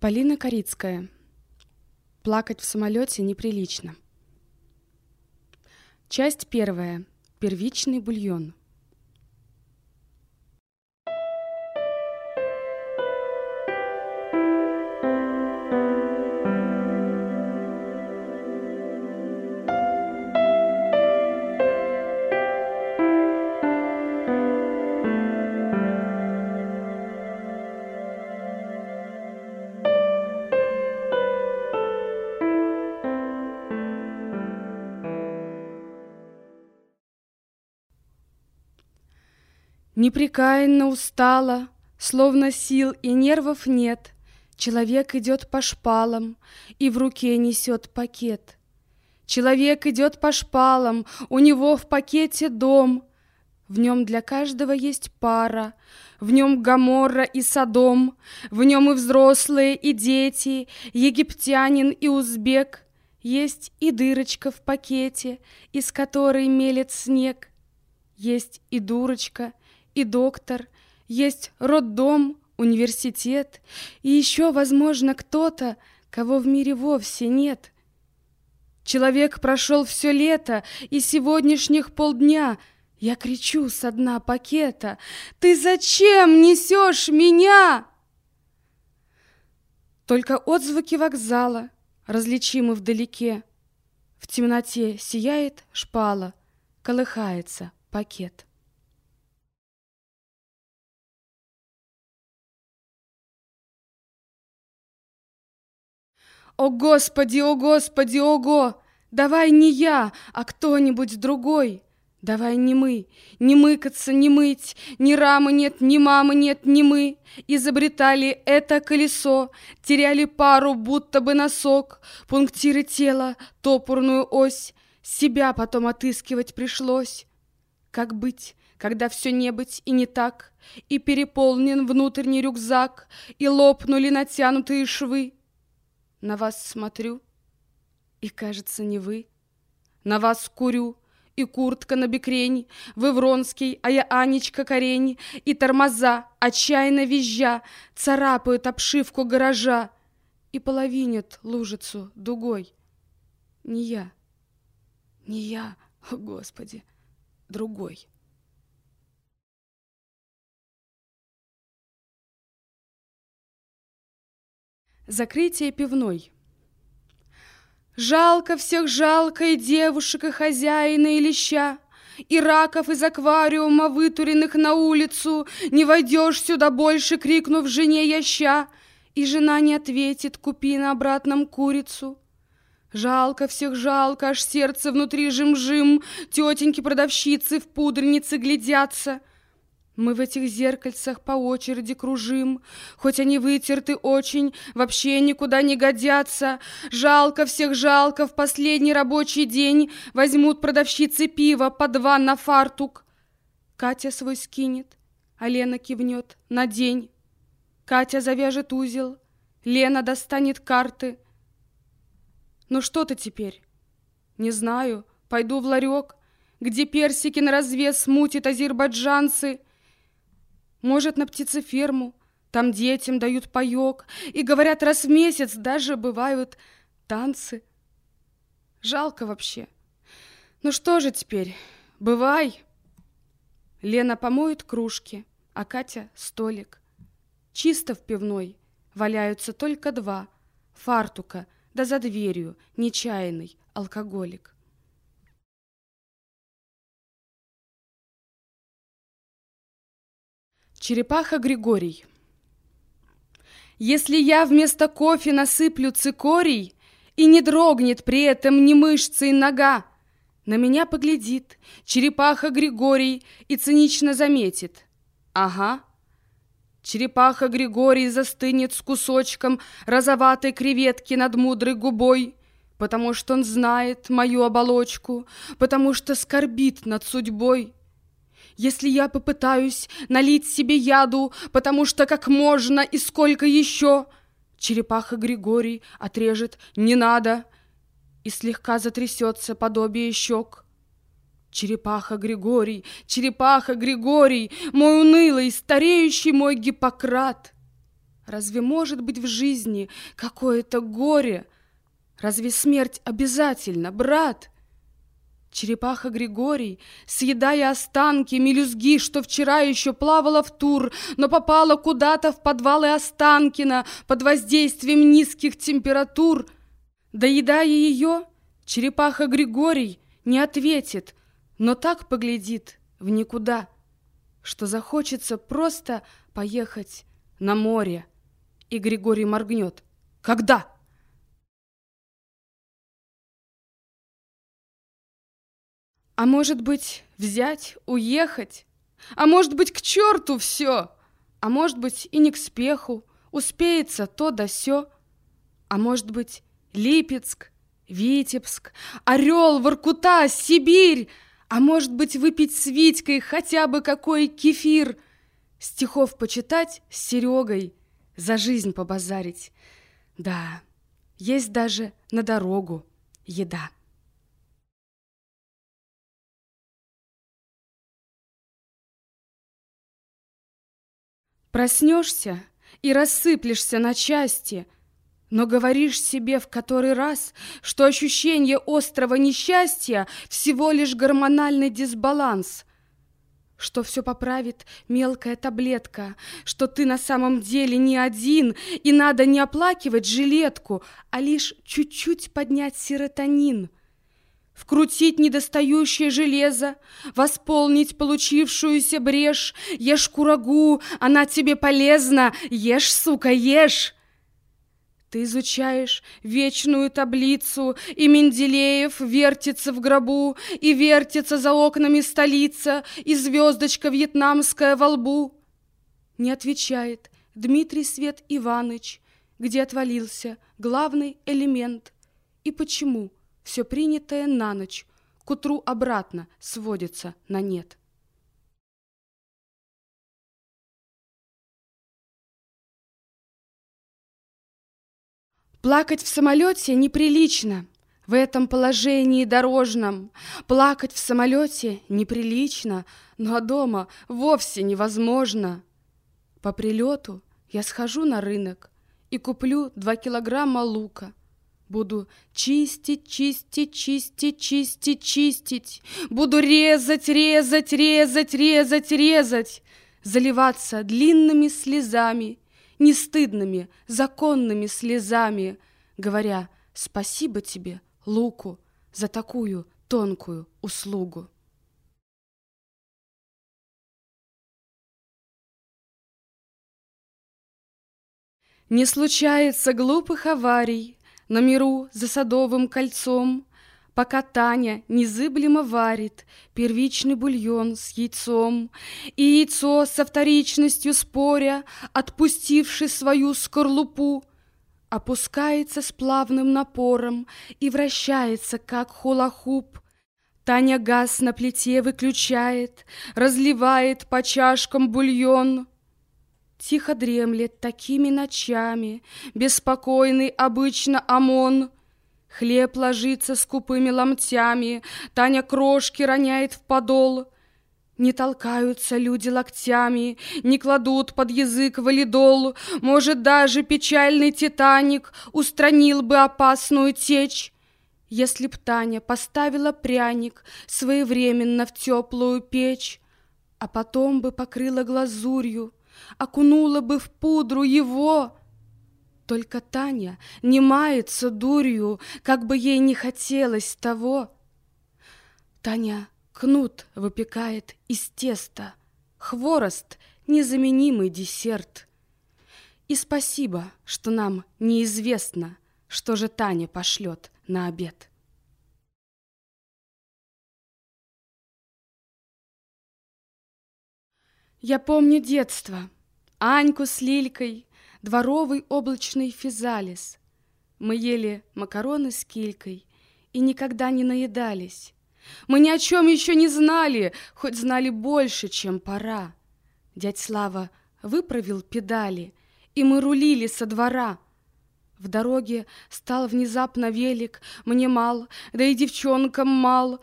Полина Корицкая. Плакать в самолете неприлично. Часть первая. Первичный бульон. Непрекаянно устала, Словно сил и нервов нет, Человек идет по шпалам И в руке несет пакет. Человек идет по шпалам, У него в пакете дом. В нем для каждого есть пара, В нем Гаморра и Содом, В нем и взрослые, и дети, Египтянин и узбек. Есть и дырочка в пакете, Из которой мелет снег. Есть и дурочка — и доктор, есть роддом, университет, и еще, возможно, кто-то, кого в мире вовсе нет. Человек прошел все лето, и сегодняшних полдня я кричу со дна пакета «Ты зачем несешь меня?» Только отзвуки вокзала различимы вдалеке. В темноте сияет шпала, колыхается пакет. О, Господи, о, Господи, ого! Давай не я, а кто-нибудь другой. Давай не мы, не мыкаться, не мыть, Ни рамы нет, ни мамы нет, ни мы. Изобретали это колесо, Теряли пару, будто бы носок, Пунктиры тела, топорную ось, Себя потом отыскивать пришлось. Как быть, когда все не быть и не так, И переполнен внутренний рюкзак, И лопнули натянутые швы, на вас смотрю, и, кажется, не вы. На вас курю, и куртка на бекрень, Вы Вронский, а я Анечка Корень, И тормоза, отчаянно визжа, Царапают обшивку гаража И половинят лужицу дугой. Не я, не я, о Господи, другой. Закрытие пивной. Жалко всех жалко и девушек, и хозяина, и леща, И раков из аквариума, вытуренных на улицу, Не войдешь сюда больше, крикнув жене яща, И жена не ответит, купи на обратном курицу. Жалко всех жалко, аж сердце внутри жим-жим, Тетеньки-продавщицы в пудренице глядятся — мы в этих зеркальцах по очереди кружим, Хоть они вытерты очень, вообще никуда не годятся. Жалко всех жалко, в последний рабочий день Возьмут продавщицы пива по два на фартук. Катя свой скинет, а Лена кивнет на день. Катя завяжет узел, Лена достанет карты. Ну что ты теперь? Не знаю, пойду в ларек, Где персики на развес мутит азербайджанцы — может, на птицеферму, там детям дают паёк, и, говорят, раз в месяц даже бывают танцы. Жалко вообще. Ну что же теперь, бывай. Лена помоет кружки, а Катя — столик. Чисто в пивной валяются только два — фартука, да за дверью нечаянный алкоголик. Черепаха Григорий. Если я вместо кофе насыплю цикорий, И не дрогнет при этом ни мышцы и нога, На меня поглядит черепаха Григорий И цинично заметит. Ага. Черепаха Григорий застынет с кусочком Розоватой креветки над мудрой губой, Потому что он знает мою оболочку, Потому что скорбит над судьбой. Если я попытаюсь налить себе яду, потому что как можно и сколько еще, черепаха Григорий отрежет «не надо» и слегка затрясется подобие щек. Черепаха Григорий, черепаха Григорий, мой унылый, стареющий мой Гиппократ. Разве может быть в жизни какое-то горе? Разве смерть обязательно, брат? Черепаха Григорий, съедая останки мелюзги, что вчера еще плавала в тур, но попала куда-то в подвалы Останкина под воздействием низких температур. Доедая ее, черепаха Григорий не ответит, но так поглядит в никуда, что захочется просто поехать на море. И Григорий моргнет. Когда? А может быть, взять, уехать? А может быть, к черту все? А может быть, и не к спеху, успеется то да сё. А может быть, Липецк, Витебск, Орел, Воркута, Сибирь, а может быть, выпить с Витькой хотя бы какой кефир, стихов почитать с Серегой, за жизнь побазарить. Да, есть даже на дорогу еда. Проснешься и рассыплешься на части, но говоришь себе в который раз, что ощущение острого несчастья всего лишь гормональный дисбаланс, что все поправит мелкая таблетка, что ты на самом деле не один, и надо не оплакивать жилетку, а лишь чуть-чуть поднять серотонин — вкрутить недостающее железо, восполнить получившуюся брешь. Ешь курагу, она тебе полезна, ешь, сука, ешь. Ты изучаешь вечную таблицу, и Менделеев вертится в гробу, и вертится за окнами столица, и звездочка вьетнамская во лбу. Не отвечает Дмитрий Свет Иваныч, где отвалился главный элемент, и почему – все принятое на ночь к утру обратно сводится на нет. Плакать в самолете неприлично, в этом положении дорожном. Плакать в самолете неприлично, но дома вовсе невозможно. По прилету я схожу на рынок и куплю два килограмма лука – Буду чистить, чистить, чистить, чистить, чистить. Буду резать, резать, резать, резать, резать. Заливаться длинными слезами, не стыдными, законными слезами, говоря «Спасибо тебе, Луку, за такую тонкую услугу». Не случается глупых аварий, на миру за садовым кольцом, Пока Таня незыблемо варит Первичный бульон с яйцом, И яйцо со вторичностью споря, Отпустивши свою скорлупу, Опускается с плавным напором И вращается, как хулахуп. Таня газ на плите выключает, Разливает по чашкам бульон — Тихо дремлет такими ночами Беспокойный обычно ОМОН. Хлеб ложится скупыми ломтями, Таня крошки роняет в подол. Не толкаются люди локтями, Не кладут под язык валидол. Может, даже печальный Титаник Устранил бы опасную течь, Если б Таня поставила пряник Своевременно в теплую печь, А потом бы покрыла глазурью окунула бы в пудру его. Только Таня не мается дурью, как бы ей не хотелось того. Таня кнут выпекает из теста, хворост — незаменимый десерт. И спасибо, что нам неизвестно, что же Таня пошлет на обед. Я помню детство, Аньку с Лилькой, дворовый облачный физалис. Мы ели макароны с килькой и никогда не наедались. Мы ни о чем еще не знали, хоть знали больше, чем пора. Дядь Слава выправил педали, и мы рулили со двора. В дороге стал внезапно велик, мне мал, да и девчонкам мал.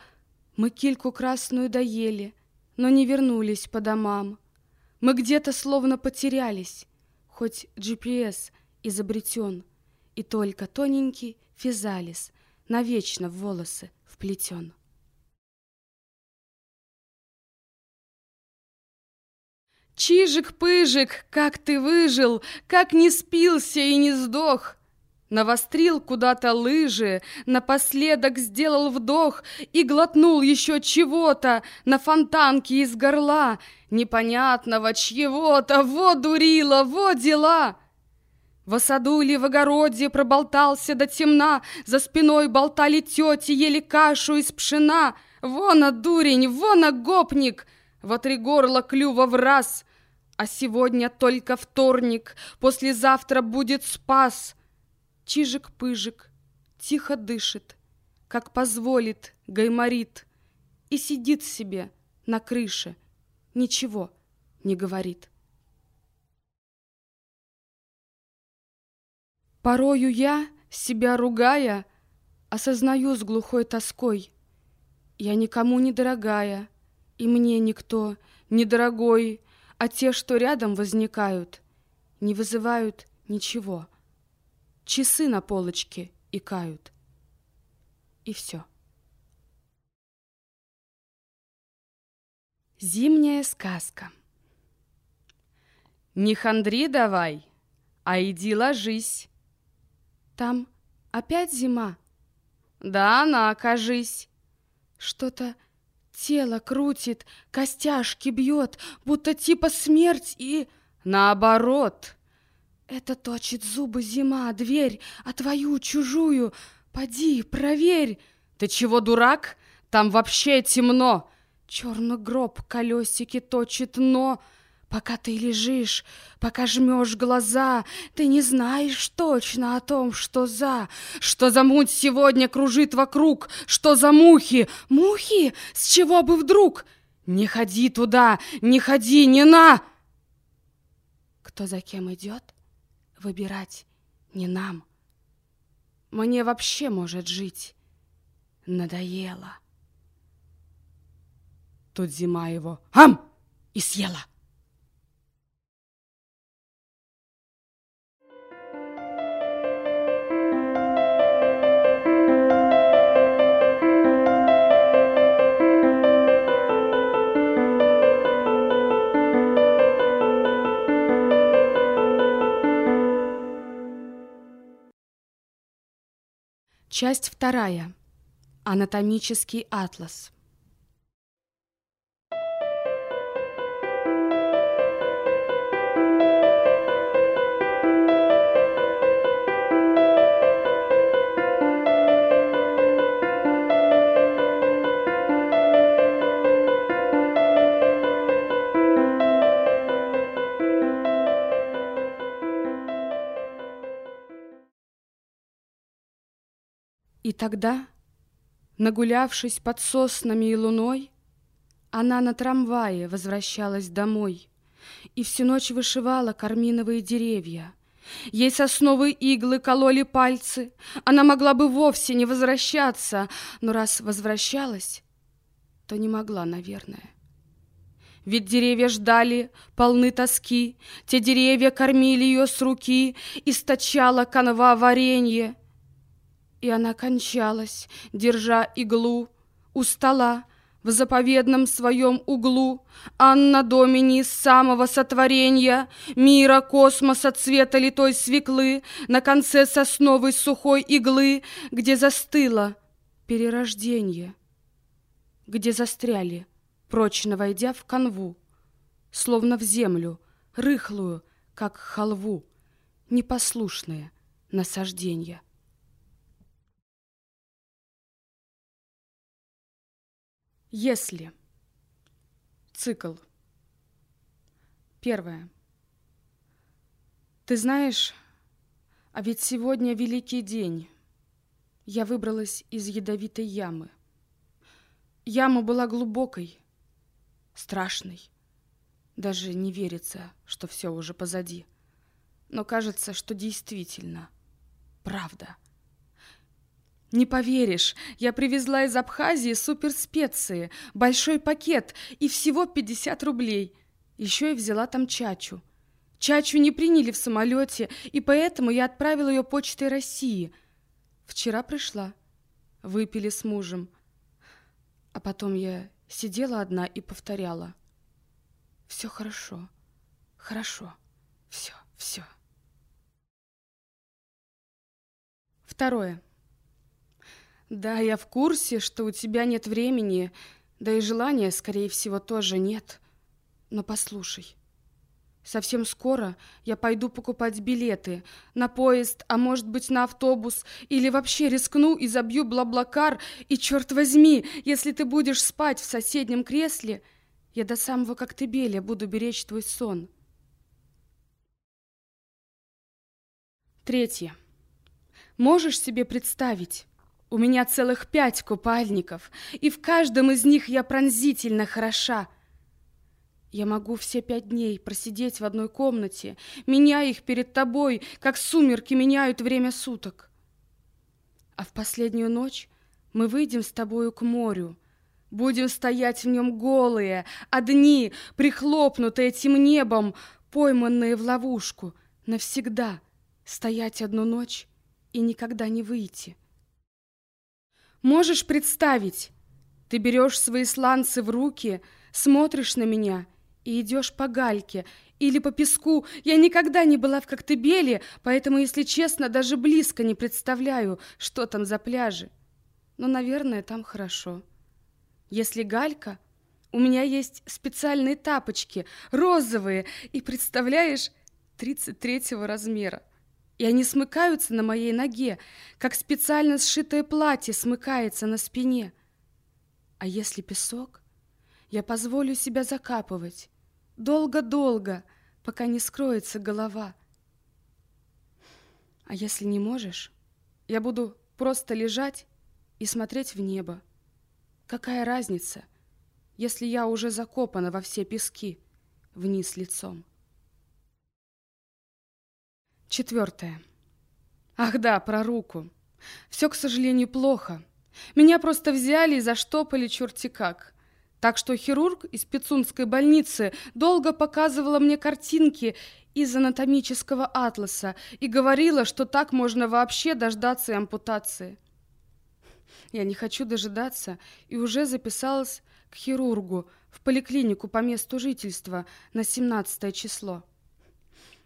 Мы кильку красную доели, но не вернулись по домам. Мы где-то словно потерялись, хоть GPS изобретен, и только тоненький физалис навечно в волосы вплетен. Чижик-пыжик, как ты выжил, как не спился и не сдох! Навострил куда-то лыжи, напоследок сделал вдох и глотнул еще чего-то на фонтанке из горла, непонятного чьего-то, во дурила, во дела! В саду или в огороде проболтался до темна, За спиной болтали тети, ели кашу из пшена. Вон, дурень, вон, гопник! Во три горла клюва в раз. А сегодня только вторник, послезавтра будет спас. Чижик-пыжик тихо дышит, как позволит гайморит, И сидит себе на крыше, ничего не говорит. Порою я, себя ругая, Осознаю с глухой тоской, Я никому не дорогая, И мне никто не дорогой, А те, что рядом возникают, Не вызывают ничего. Часы на полочке икают. И все. Зимняя сказка. Не хандри давай, а иди ложись. Там опять зима? Да, она, кажись. Что-то тело крутит, костяшки бьет, будто типа смерть и... Наоборот. Это точит зубы зима, дверь, а твою чужую. Поди, проверь. Ты чего, дурак? Там вообще темно. Черный гроб колесики точит, но... Пока ты лежишь, пока жмешь глаза, ты не знаешь точно о том, что за... Что за муть сегодня кружит вокруг, что за мухи. Мухи? С чего бы вдруг? Не ходи туда, не ходи, не на... Кто за кем идет, выбирать не нам. Мне вообще, может, жить надоело. Тут зима его «Ам!» и съела. Часть вторая. Анатомический атлас. И тогда, нагулявшись под соснами и луной, она на трамвае возвращалась домой и всю ночь вышивала карминовые деревья. Ей сосновые иглы кололи пальцы, она могла бы вовсе не возвращаться, но раз возвращалась, то не могла, наверное. Ведь деревья ждали, полны тоски, те деревья кормили ее с руки, источала канва варенье — и она кончалась, держа иглу у стола в заповедном своем углу. Анна Домини самого сотворения, мира, космоса, цвета литой свеклы, на конце сосновой сухой иглы, где застыло перерождение, где застряли, прочно войдя в канву, словно в землю, рыхлую, как халву, непослушные насаждения. Если. Цикл. Первое. Ты знаешь, а ведь сегодня великий день. Я выбралась из ядовитой ямы. Яма была глубокой, страшной. Даже не верится, что все уже позади. Но кажется, что действительно правда. Не поверишь, я привезла из Абхазии суперспеции, большой пакет и всего 50 рублей. Еще и взяла там чачу. Чачу не приняли в самолете, и поэтому я отправила ее почтой России. Вчера пришла. Выпили с мужем. А потом я сидела одна и повторяла. Все хорошо, хорошо, все, все. Второе. Да, я в курсе, что у тебя нет времени, да и желания, скорее всего, тоже нет. Но послушай. Совсем скоро я пойду покупать билеты на поезд, а может быть на автобус, или вообще рискну и забью блаблакар, и черт возьми, если ты будешь спать в соседнем кресле, я до самого Коктебеля буду беречь твой сон. Третье. Можешь себе представить, у меня целых пять купальников, и в каждом из них я пронзительно хороша. Я могу все пять дней просидеть в одной комнате, меняя их перед тобой, как сумерки меняют время суток. А в последнюю ночь мы выйдем с тобою к морю, будем стоять в нем голые, одни, прихлопнутые этим небом, пойманные в ловушку, навсегда стоять одну ночь и никогда не выйти. Можешь представить, ты берешь свои сланцы в руки, смотришь на меня и идешь по гальке или по песку. Я никогда не была в Коктебеле, поэтому, если честно, даже близко не представляю, что там за пляжи. Но, наверное, там хорошо. Если галька, у меня есть специальные тапочки, розовые, и, представляешь, 33 размера и они смыкаются на моей ноге, как специально сшитое платье смыкается на спине. А если песок, я позволю себя закапывать долго-долго, пока не скроется голова. А если не можешь, я буду просто лежать и смотреть в небо. Какая разница, если я уже закопана во все пески вниз лицом? Четвертое. Ах да, про руку. Все, к сожалению, плохо. Меня просто взяли и заштопали черти как. Так что хирург из Пицунской больницы долго показывала мне картинки из анатомического атласа и говорила, что так можно вообще дождаться ампутации. Я не хочу дожидаться и уже записалась к хирургу в поликлинику по месту жительства на 17 число.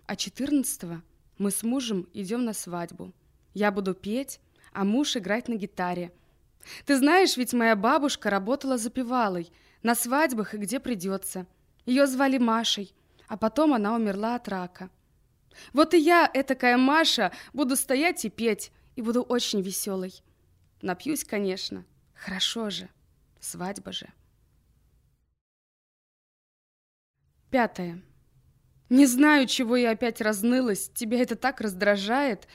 А 14 мы с мужем идем на свадьбу. Я буду петь, а муж играть на гитаре. Ты знаешь, ведь моя бабушка работала запевалой на свадьбах и где придется. Ее звали Машей, а потом она умерла от рака. Вот и я, этакая Маша, буду стоять и петь, и буду очень веселой. Напьюсь, конечно. Хорошо же. Свадьба же. Пятое. Не знаю, чего я опять разнылась, тебя это так раздражает.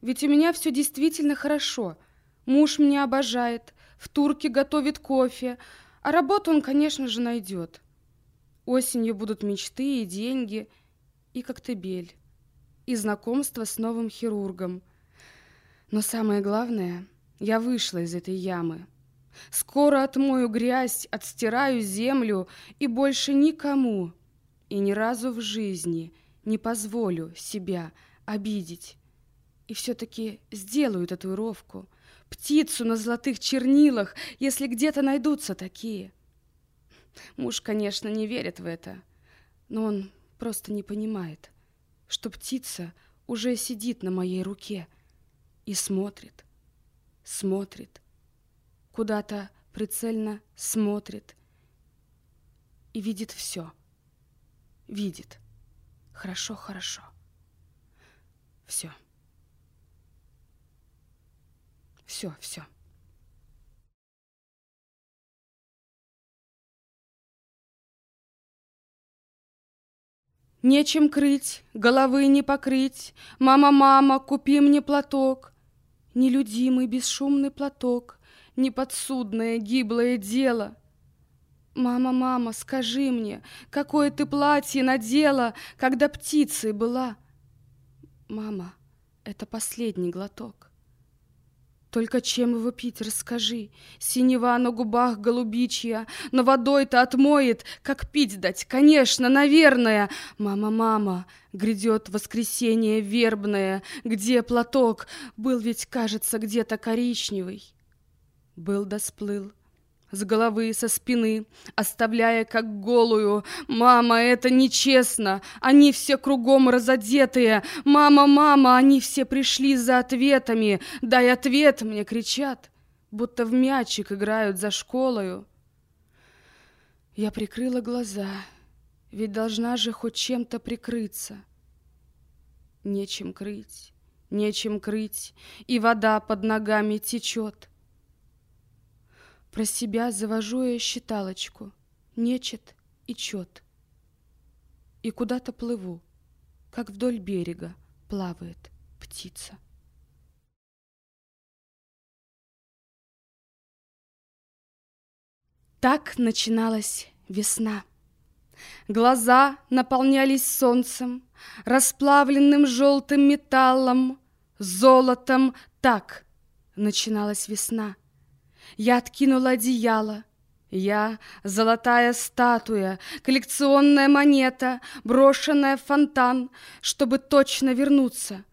Ведь у меня все действительно хорошо. Муж меня обожает, в турке готовит кофе, а работу он, конечно же, найдет. Осенью будут мечты и деньги, и коктебель, и знакомство с новым хирургом. Но самое главное, я вышла из этой ямы. Скоро отмою грязь, отстираю землю и больше никому и ни разу в жизни не позволю себя обидеть. И все-таки сделаю татуировку, птицу на золотых чернилах, если где-то найдутся такие. Муж, конечно, не верит в это, но он просто не понимает, что птица уже сидит на моей руке и смотрит, смотрит, куда-то прицельно смотрит и видит все — видит. Хорошо, хорошо. Все. Все, все. Нечем крыть, головы не покрыть. Мама, мама, купи мне платок. Нелюдимый бесшумный платок, Неподсудное гиблое дело — «Мама, мама, скажи мне, какое ты платье надела, когда птицей была?» «Мама, это последний глоток». Только чем его пить, расскажи. Синева на губах голубичья, но водой-то отмоет. Как пить дать? Конечно, наверное. Мама, мама, грядет воскресенье вербное. Где платок? Был ведь, кажется, где-то коричневый. Был да сплыл с головы, со спины, оставляя как голую. «Мама, это нечестно! Они все кругом разодетые! Мама, мама, они все пришли за ответами! Дай ответ!» мне кричат, будто в мячик играют за школою. Я прикрыла глаза, ведь должна же хоть чем-то прикрыться. Нечем крыть, нечем крыть, и вода под ногами течет. Про себя завожу я считалочку, нечет и чет. И куда-то плыву, как вдоль берега плавает птица. Так начиналась весна. Глаза наполнялись солнцем, расплавленным желтым металлом, золотом. Так начиналась весна. Я откинула одеяло. Я — золотая статуя, коллекционная монета, брошенная в фонтан, чтобы точно вернуться.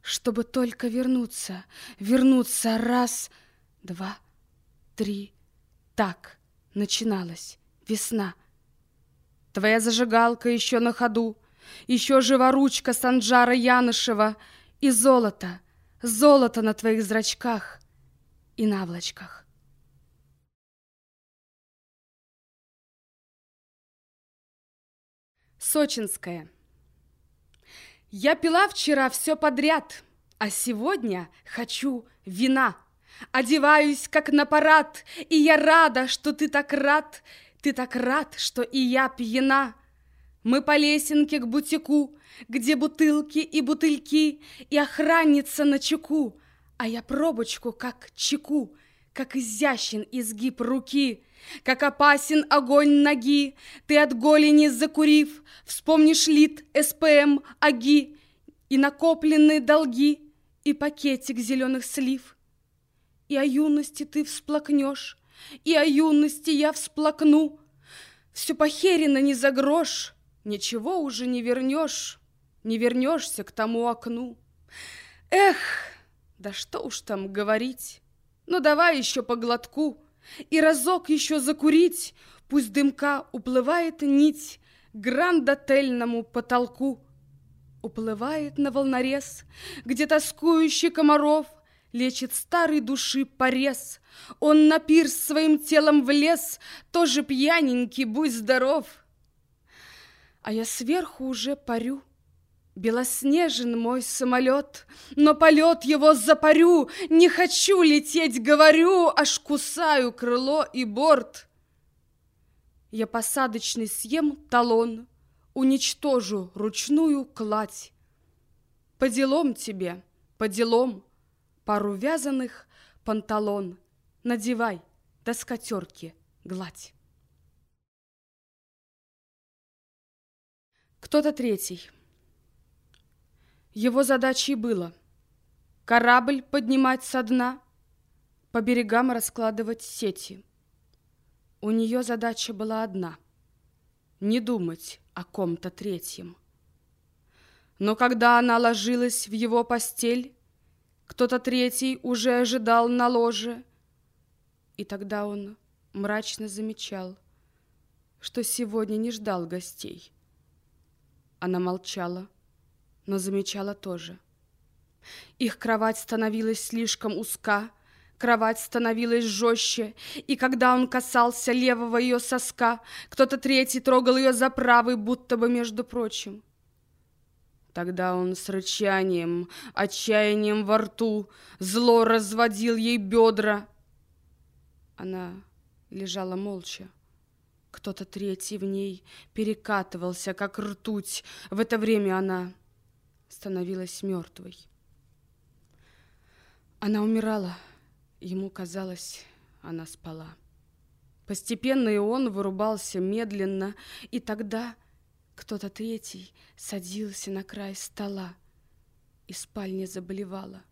Чтобы только вернуться, вернуться раз, два, три. Так начиналась весна. Твоя зажигалка еще на ходу, еще жива ручка Санджара Янышева и золото, золото на твоих зрачках и наволочках. Сочинская. Я пила вчера все подряд, а сегодня хочу вина. Одеваюсь, как на парад, и я рада, что ты так рад, ты так рад, что и я пьяна. Мы по лесенке к бутику, где бутылки и бутыльки, и охранница на чеку, а я пробочку, как чеку, как изящен изгиб руки — как опасен огонь ноги, Ты от голени закурив, Вспомнишь лит, СПМ, аги И накопленные долги, И пакетик зеленых слив. И о юности ты всплакнешь, И о юности я всплакну. Все похерено не за грош, Ничего уже не вернешь, Не вернешься к тому окну. Эх, да что уж там говорить, Ну давай еще по глотку — и разок еще закурить, Пусть дымка уплывает нить гранд-отельному потолку. Уплывает на волнорез, Где тоскующий комаров Лечит старой души порез. Он на пирс своим телом влез, Тоже пьяненький, будь здоров. А я сверху уже парю, Белоснежен мой самолет, но полет его запарю, Не хочу лететь, говорю, аж кусаю крыло и борт. Я посадочный съем талон, Уничтожу ручную кладь. По делом тебе, по делом, Пару вязаных панталон Надевай, до скатерки гладь. Кто-то третий. Его задачей было корабль поднимать со дна, по берегам раскладывать сети. У нее задача была одна — не думать о ком-то третьем. Но когда она ложилась в его постель, кто-то третий уже ожидал на ложе, и тогда он мрачно замечал, что сегодня не ждал гостей. Она молчала, — но замечала тоже. Их кровать становилась слишком узка, Кровать становилась жестче, и когда он касался левого ее соска, кто-то третий трогал ее за правый, будто бы между прочим. Тогда он с рычанием, отчаянием во рту, зло разводил ей бедра. Она лежала молча. Кто-то третий в ней перекатывался, как ртуть. В это время она становилась мертвой. Она умирала, ему казалось, она спала. Постепенно и он вырубался медленно, и тогда кто-то третий садился на край стола, и спальня заболевала.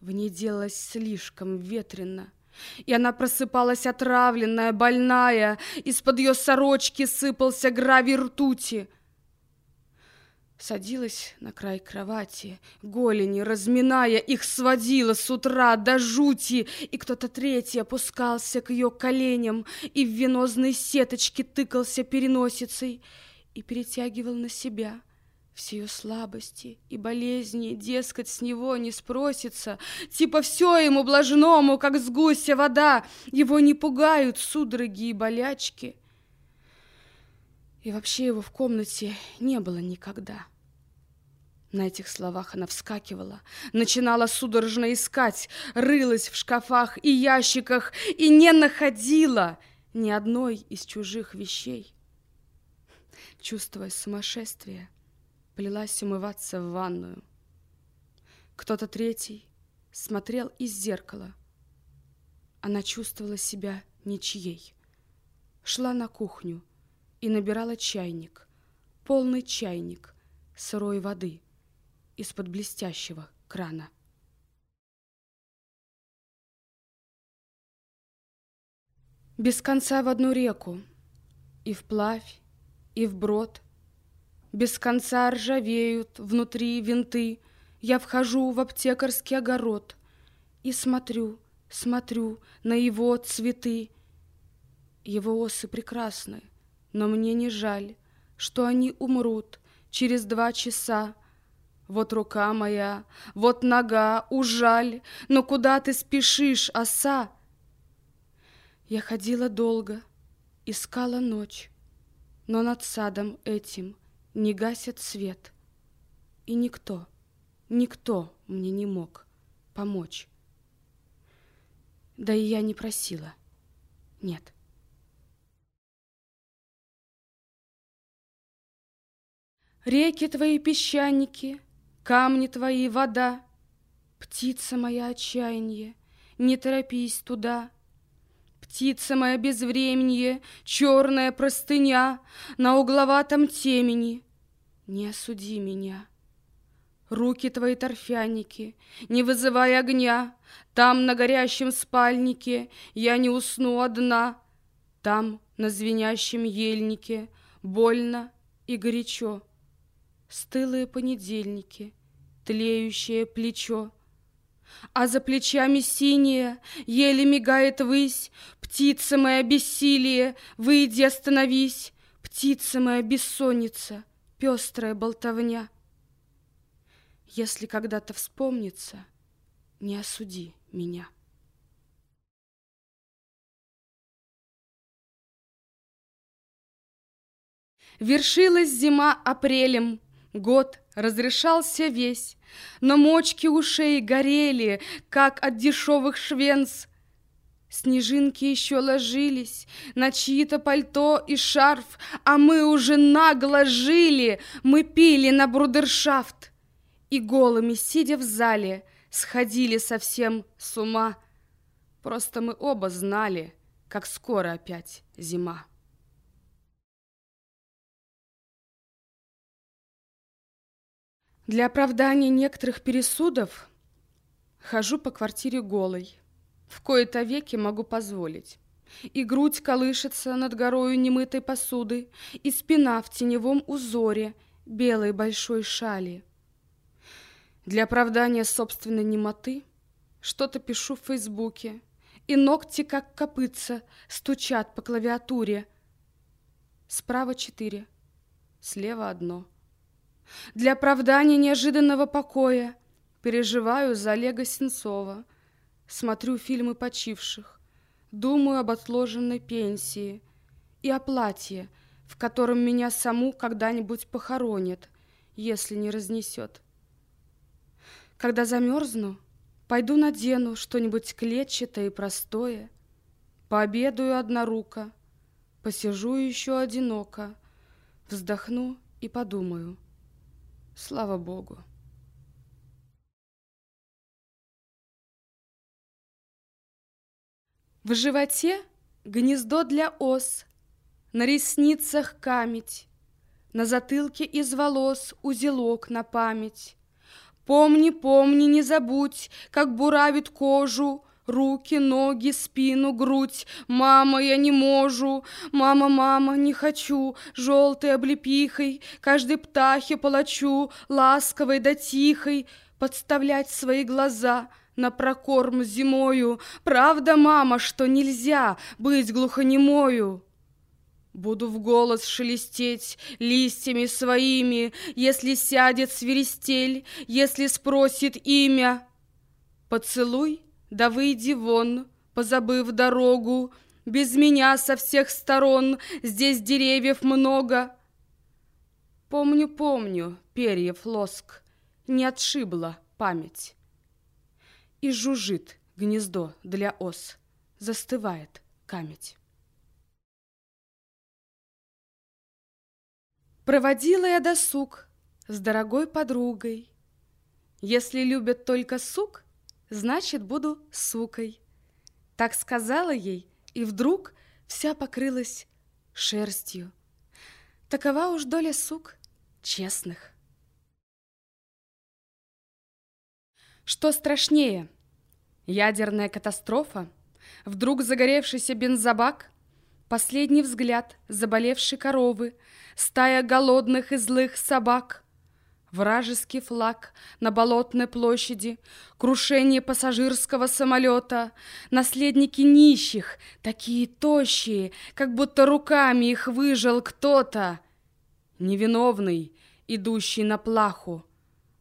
В ней делалось слишком ветрено, и она просыпалась отравленная, больная, из-под ее сорочки сыпался гравий ртути. Садилась на край кровати, голени разминая, их сводила с утра до жути, и кто-то третий опускался к ее коленям и в венозной сеточке тыкался переносицей и перетягивал на себя — все ее слабости и болезни, дескать, с него не спросится. Типа все ему блажному, как с гуся вода. Его не пугают судороги и болячки. И вообще его в комнате не было никогда. На этих словах она вскакивала, начинала судорожно искать, рылась в шкафах и ящиках и не находила ни одной из чужих вещей. Чувствуя сумасшествие, плелась умываться в ванную. Кто-то третий смотрел из зеркала. Она чувствовала себя ничьей. Шла на кухню и набирала чайник, полный чайник сырой воды из-под блестящего крана. Без конца в одну реку, и вплавь, и вброд — без конца ржавеют внутри винты. Я вхожу в аптекарский огород и смотрю, смотрю на его цветы. Его осы прекрасны, но мне не жаль, что они умрут через два часа. Вот рука моя, вот нога, ужаль, но куда ты спешишь, оса? Я ходила долго, искала ночь, но над садом этим — не гасят свет. И никто, никто мне не мог помочь. Да и я не просила. Нет. Реки твои песчаники, камни твои вода, Птица моя отчаяние, не торопись туда — Птица моя безвременье, черная простыня На угловатом темени. Не осуди меня. Руки твои торфяники, не вызывай огня, Там на горящем спальнике я не усну одна, Там на звенящем ельнике больно и горячо. Стылые понедельники, тлеющее плечо — а за плечами синее, еле мигает высь, Птица моя бессилие, выйди, остановись, Птица моя бессонница, пестрая болтовня. Если когда-то вспомнится, не осуди меня. Вершилась зима апрелем, год разрешался весь, но мочки ушей горели, как от дешевых швенц. Снежинки еще ложились на чьи-то пальто и шарф, а мы уже нагло жили, мы пили на брудершафт. И голыми, сидя в зале, сходили совсем с ума. Просто мы оба знали, как скоро опять зима. Для оправдания некоторых пересудов хожу по квартире голой. В кои-то веки могу позволить. И грудь колышется над горою немытой посуды, и спина в теневом узоре белой большой шали. Для оправдания собственной немоты что-то пишу в Фейсбуке, и ногти, как копытца, стучат по клавиатуре. Справа четыре, слева одно — для оправдания неожиданного покоя. Переживаю за Олега Сенцова, смотрю фильмы почивших, думаю об отложенной пенсии и о платье, в котором меня саму когда-нибудь похоронят, если не разнесет. Когда замерзну, пойду надену что-нибудь клетчатое и простое, пообедаю одноруко, посижу еще одиноко, вздохну и подумаю — Слава Богу. В животе гнездо для ос, На ресницах камедь, На затылке из волос узелок на память. Помни, помни, не забудь, как буравит кожу, Руки, ноги, спину, грудь. Мама, я не можу. Мама, мама, не хочу. Желтой облепихой, каждой птахе палачу, ласковой да тихой, подставлять свои глаза на прокорм зимою. Правда, мама, что нельзя быть глухонемою? Буду в голос шелестеть листьями своими, Если сядет свиристель, если спросит имя. Поцелуй да выйди вон, позабыв дорогу, Без меня со всех сторон здесь деревьев много. Помню, помню, перьев лоск, Не отшибла память. И жужжит гнездо для ос, Застывает камедь. Проводила я досуг с дорогой подругой. Если любят только сук, значит, буду сукой. Так сказала ей, и вдруг вся покрылась шерстью. Такова уж доля сук честных. Что страшнее? Ядерная катастрофа? Вдруг загоревшийся бензобак? Последний взгляд заболевшей коровы? Стая голодных и злых собак? Вражеский флаг на Болотной площади, Крушение пассажирского самолета, Наследники нищих, такие тощие, Как будто руками их выжил кто-то. Невиновный, идущий на плаху,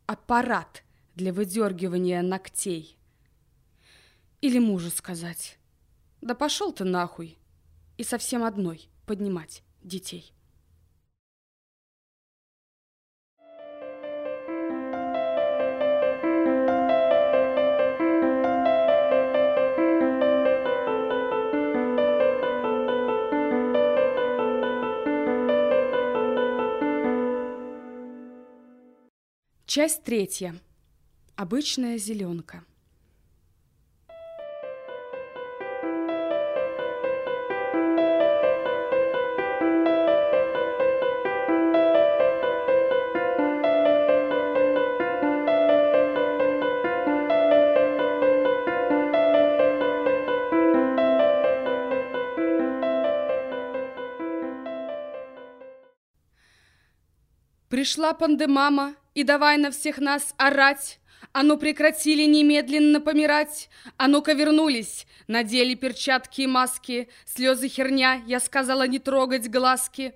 Аппарат для выдергивания ногтей. Или мужу сказать, да пошел ты нахуй, И совсем одной поднимать детей. Часть третья. Обычная зеленка. Пришла пандемама, и давай на всех нас орать. А ну прекратили немедленно помирать. А ну-ка вернулись, надели перчатки и маски. Слезы херня, я сказала не трогать глазки.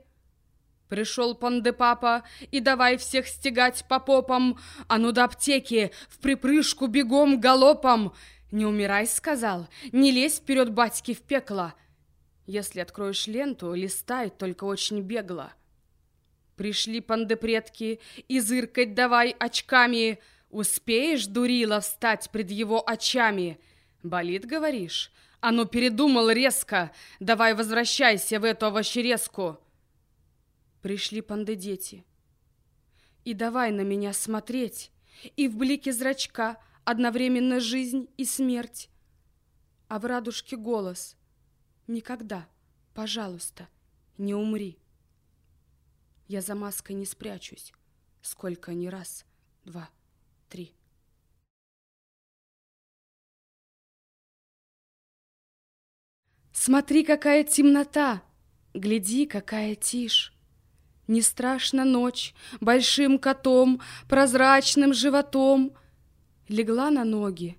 Пришел папа и давай всех стегать по попам. А ну до аптеки, в припрыжку бегом галопом. Не умирай, сказал, не лезь вперед батьки в пекло. Если откроешь ленту, листай, только очень бегло. Пришли пандепредки, и зыркать давай очками. Успеешь, дурила, встать пред его очами? Болит, говоришь? А ну, передумал резко. Давай возвращайся в эту овощерезку. Пришли панды-дети. И давай на меня смотреть. И в блике зрачка одновременно жизнь и смерть. А в радужке голос. Никогда, пожалуйста, не умри. Я за маской не спрячусь. Сколько ни раз, два, три. Смотри, какая темнота, гляди, какая тишь. Не страшна ночь, большим котом, прозрачным животом. Легла на ноги,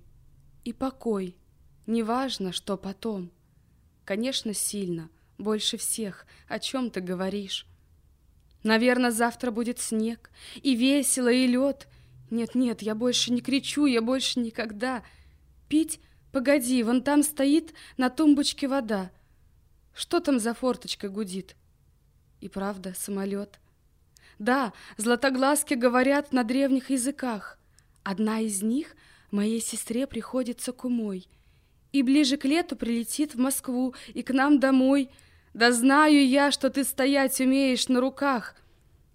и покой, неважно, что потом. Конечно, сильно, больше всех, о чем ты говоришь. Наверное, завтра будет снег, и весело, и лед. Нет-нет, я больше не кричу, я больше никогда. Пить? Погоди, вон там стоит на тумбочке вода. Что там за форточка гудит? И правда, самолет. Да, златоглазки говорят на древних языках. Одна из них моей сестре приходится кумой. И ближе к лету прилетит в Москву и к нам домой — да знаю я, что ты стоять умеешь на руках.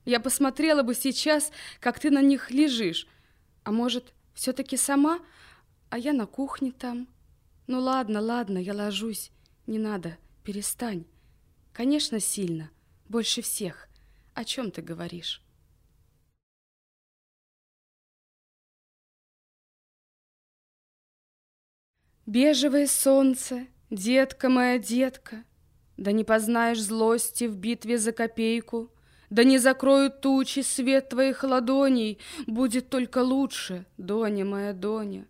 Я посмотрела бы сейчас, как ты на них лежишь. А может, все-таки сама? А я на кухне там. Ну ладно, ладно, я ложусь. Не надо, перестань. Конечно, сильно. Больше всех. О чем ты говоришь? Бежевое солнце, детка моя, детка, да не познаешь злости в битве за копейку, Да не закроют тучи свет твоих ладоней, Будет только лучше, Доня моя Доня.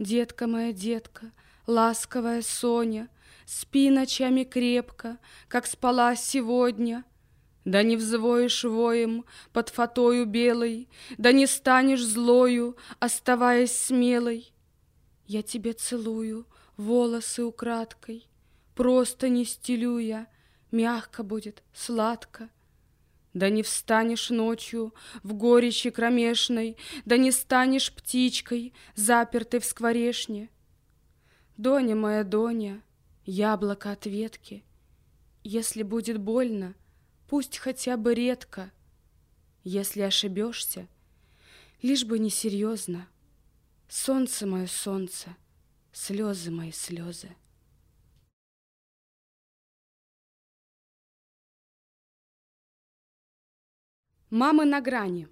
Детка моя детка, ласковая Соня, Спи ночами крепко, как спала сегодня. Да не взвоишь воем под фатою белой, Да не станешь злою, оставаясь смелой. Я тебе целую волосы украдкой, Просто не стелю я, мягко будет, сладко. Да не встанешь ночью в горечи кромешной, Да не станешь птичкой, запертой в скворешне. Доня моя Доня, яблоко от ветки, Если будет больно, пусть хотя бы редко. Если ошибешься, лишь бы не серьезно. Солнце мое солнце, слезы мои слезы. Мамы на грани.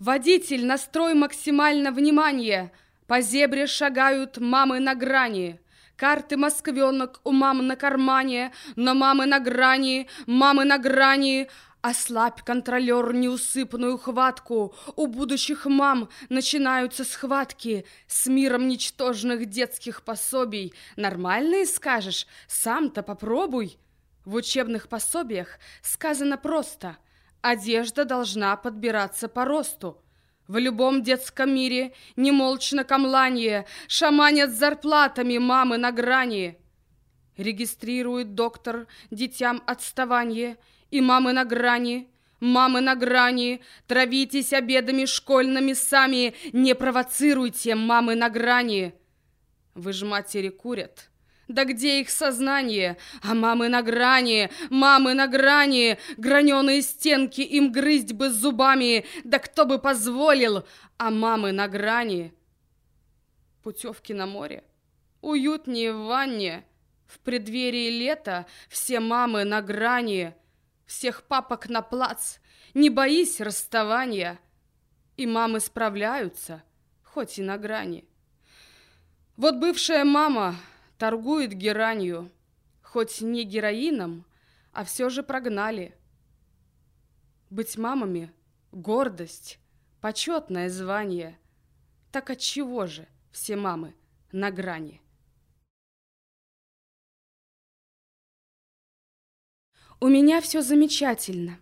Водитель, настрой максимально внимание. По зебре шагают мамы на грани. Карты москвенок у мам на кармане, но мамы на грани, мамы на грани. Ослабь, контролер, неусыпную хватку. У будущих мам начинаются схватки с миром ничтожных детских пособий. Нормальные скажешь? Сам-то попробуй. В учебных пособиях сказано просто. Одежда должна подбираться по росту. В любом детском мире немолчно камланье, Шаманят с зарплатами мамы на грани. Регистрирует доктор детям отставание — и мамы на грани, мамы на грани, травитесь обедами школьными сами, не провоцируйте мамы на грани. Вы ж матери курят, да где их сознание? А мамы на грани, мамы на грани, граненые стенки им грызть бы зубами, да кто бы позволил? А мамы на грани. Путевки на море, уютнее в ванне, в преддверии лета все мамы на грани — всех папок на плац, не боись расставания. И мамы справляются, хоть и на грани. Вот бывшая мама торгует геранью, хоть не героином, а все же прогнали. Быть мамами — гордость, почетное звание. Так от чего же все мамы на грани? У меня все замечательно.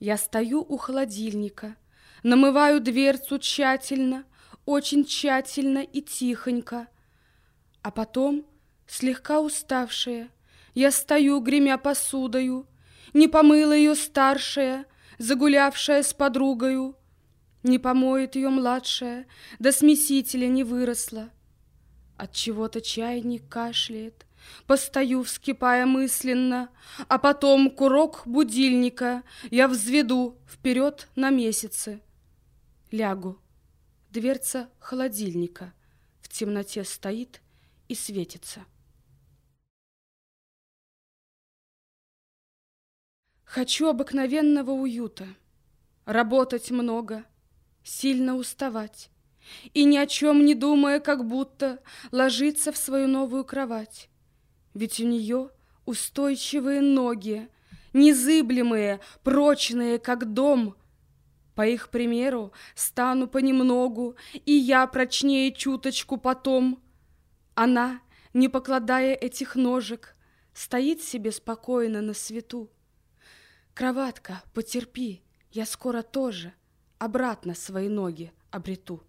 Я стою у холодильника, намываю дверцу тщательно, очень тщательно и тихонько. А потом, слегка уставшая, я стою, гремя посудою, не помыла ее старшая, загулявшая с подругою, не помоет ее младшая, до смесителя не выросла. От чего-то чайник кашляет, Постою, вскипая мысленно, а потом курок будильника я взведу вперед на месяцы. Лягу. Дверца холодильника в темноте стоит и светится. Хочу обыкновенного уюта, работать много, сильно уставать и ни о чем не думая, как будто ложиться в свою новую кровать. Ведь у нее устойчивые ноги, незыблемые, прочные, как дом. По их примеру стану понемногу, и я прочнее чуточку потом. Она, не покладая этих ножек, стоит себе спокойно на свету. Кроватка, потерпи, я скоро тоже обратно свои ноги обрету.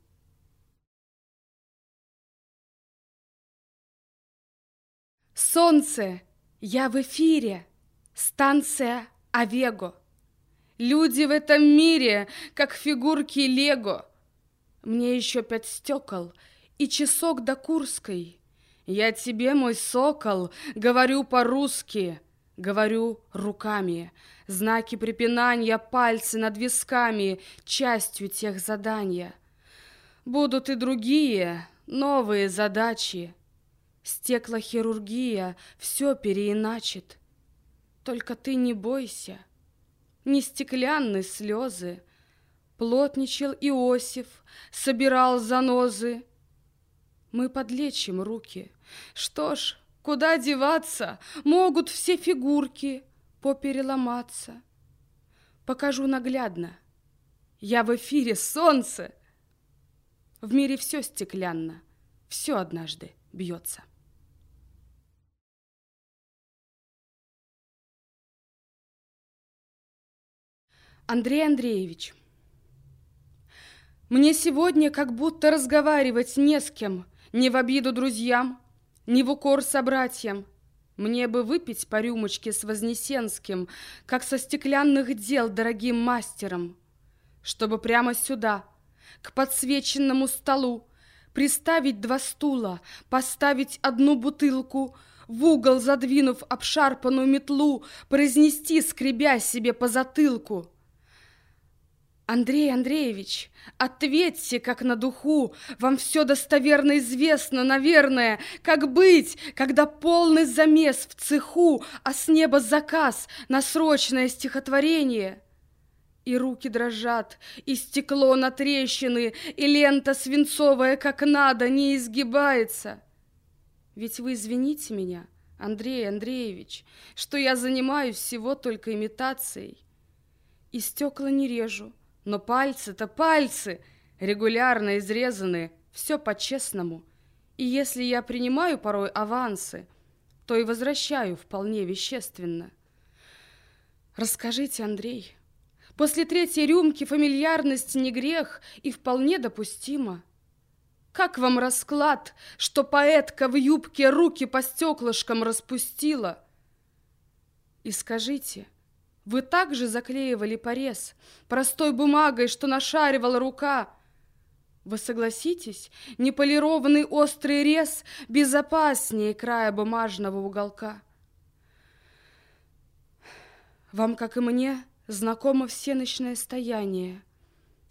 Солнце, я в эфире, станция Авего. Люди в этом мире, как фигурки Лего. Мне еще пять стекол и часок до Курской. Я тебе, мой сокол, говорю по-русски, говорю руками. Знаки препинания, пальцы над висками, частью тех задания. Будут и другие, новые задачи. Стеклохирургия все переиначит. Только ты не бойся, не стеклянные слезы. Плотничал Иосиф, собирал занозы. Мы подлечим руки. Что ж, куда деваться? Могут все фигурки попереломаться. Покажу наглядно. Я в эфире солнце. В мире все стеклянно, все однажды бьется. Андрей Андреевич, мне сегодня как будто разговаривать не с кем, не в обиду друзьям, не в укор собратьям. Мне бы выпить по рюмочке с Вознесенским, как со стеклянных дел дорогим мастером, чтобы прямо сюда, к подсвеченному столу, приставить два стула, поставить одну бутылку, в угол задвинув обшарпанную метлу, произнести, скребя себе по затылку — Андрей Андреевич, ответьте, как на духу, вам все достоверно известно, наверное, как быть, когда полный замес в цеху, а с неба заказ на срочное стихотворение. И руки дрожат, и стекло на трещины, и лента свинцовая, как надо, не изгибается. Ведь вы извините меня, Андрей Андреевич, что я занимаюсь всего только имитацией. И стекла не режу, но пальцы-то пальцы, регулярно изрезаны, все по-честному. И если я принимаю порой авансы, то и возвращаю вполне вещественно. Расскажите, Андрей, после третьей рюмки фамильярность не грех и вполне допустимо. Как вам расклад, что поэтка в юбке руки по стеклышкам распустила? И скажите, — вы также заклеивали порез простой бумагой, что нашаривала рука. Вы согласитесь, неполированный острый рез безопаснее края бумажного уголка. Вам, как и мне, знакомо всеночное стояние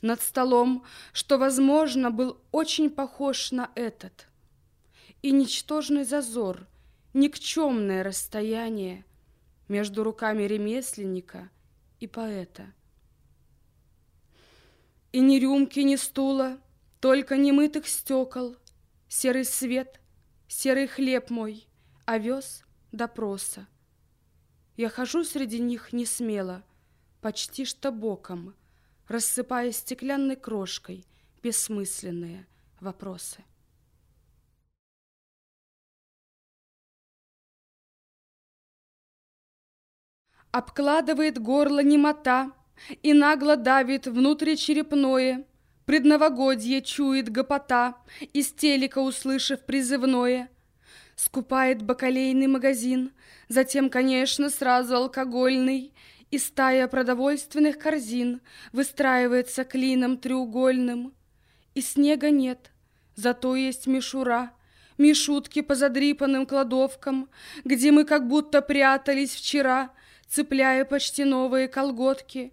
над столом, что, возможно, был очень похож на этот, и ничтожный зазор, никчемное расстояние, между руками ремесленника и поэта. И ни рюмки, ни стула, только немытых стекол, серый свет, серый хлеб мой, овес допроса. Я хожу среди них не смело, почти что боком, рассыпая стеклянной крошкой бессмысленные вопросы. Обкладывает горло немота И нагло давит внутричерепное. Предновогодье чует гопота, Из телека услышав призывное. Скупает бакалейный магазин, Затем, конечно, сразу алкогольный, И стая продовольственных корзин Выстраивается клином треугольным. И снега нет, зато есть мишура — Мишутки по задрипанным кладовкам, Где мы как будто прятались вчера — цепляя почти новые колготки.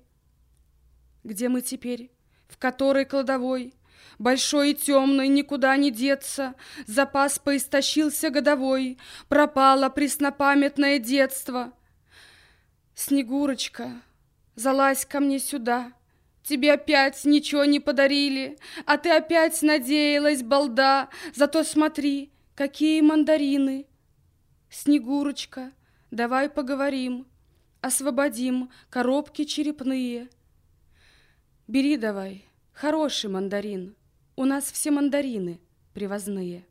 Где мы теперь? В которой кладовой? Большой и темной, никуда не деться, Запас поистощился годовой, Пропало преснопамятное детство. Снегурочка, залазь ко мне сюда, Тебе опять ничего не подарили, А ты опять надеялась, балда, Зато смотри, какие мандарины. Снегурочка, давай поговорим, освободим коробки черепные. Бери давай, хороший мандарин, у нас все мандарины привозные.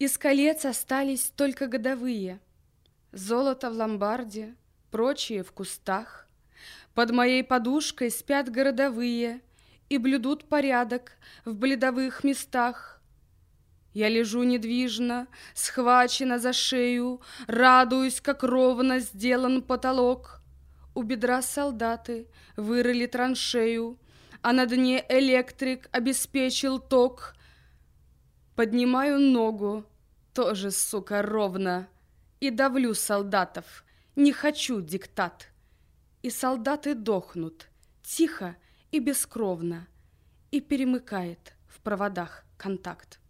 Из колец остались только годовые. Золото в ломбарде, прочие в кустах. Под моей подушкой спят городовые И блюдут порядок в бледовых местах. Я лежу недвижно, схвачена за шею, Радуюсь, как ровно сделан потолок. У бедра солдаты вырыли траншею, А на дне электрик обеспечил ток. Поднимаю ногу, тоже, сука, ровно, И давлю солдатов, не хочу диктат. И солдаты дохнут, тихо и бескровно, И перемыкает в проводах контакт.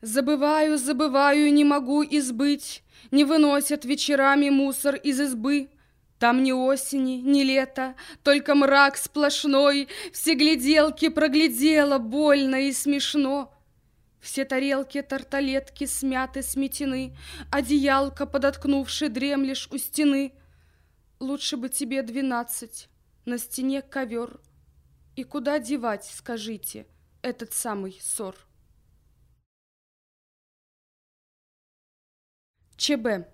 Забываю, забываю, не могу избыть, Не выносят вечерами мусор из избы. Там ни осени, ни лета, только мрак сплошной, Все гляделки проглядела больно и смешно. Все тарелки, тарталетки смяты, сметены, Одеялко, подоткнувши, дремлешь у стены. Лучше бы тебе двенадцать, на стене ковер. И куда девать, скажите, этот самый ссор? ЧБ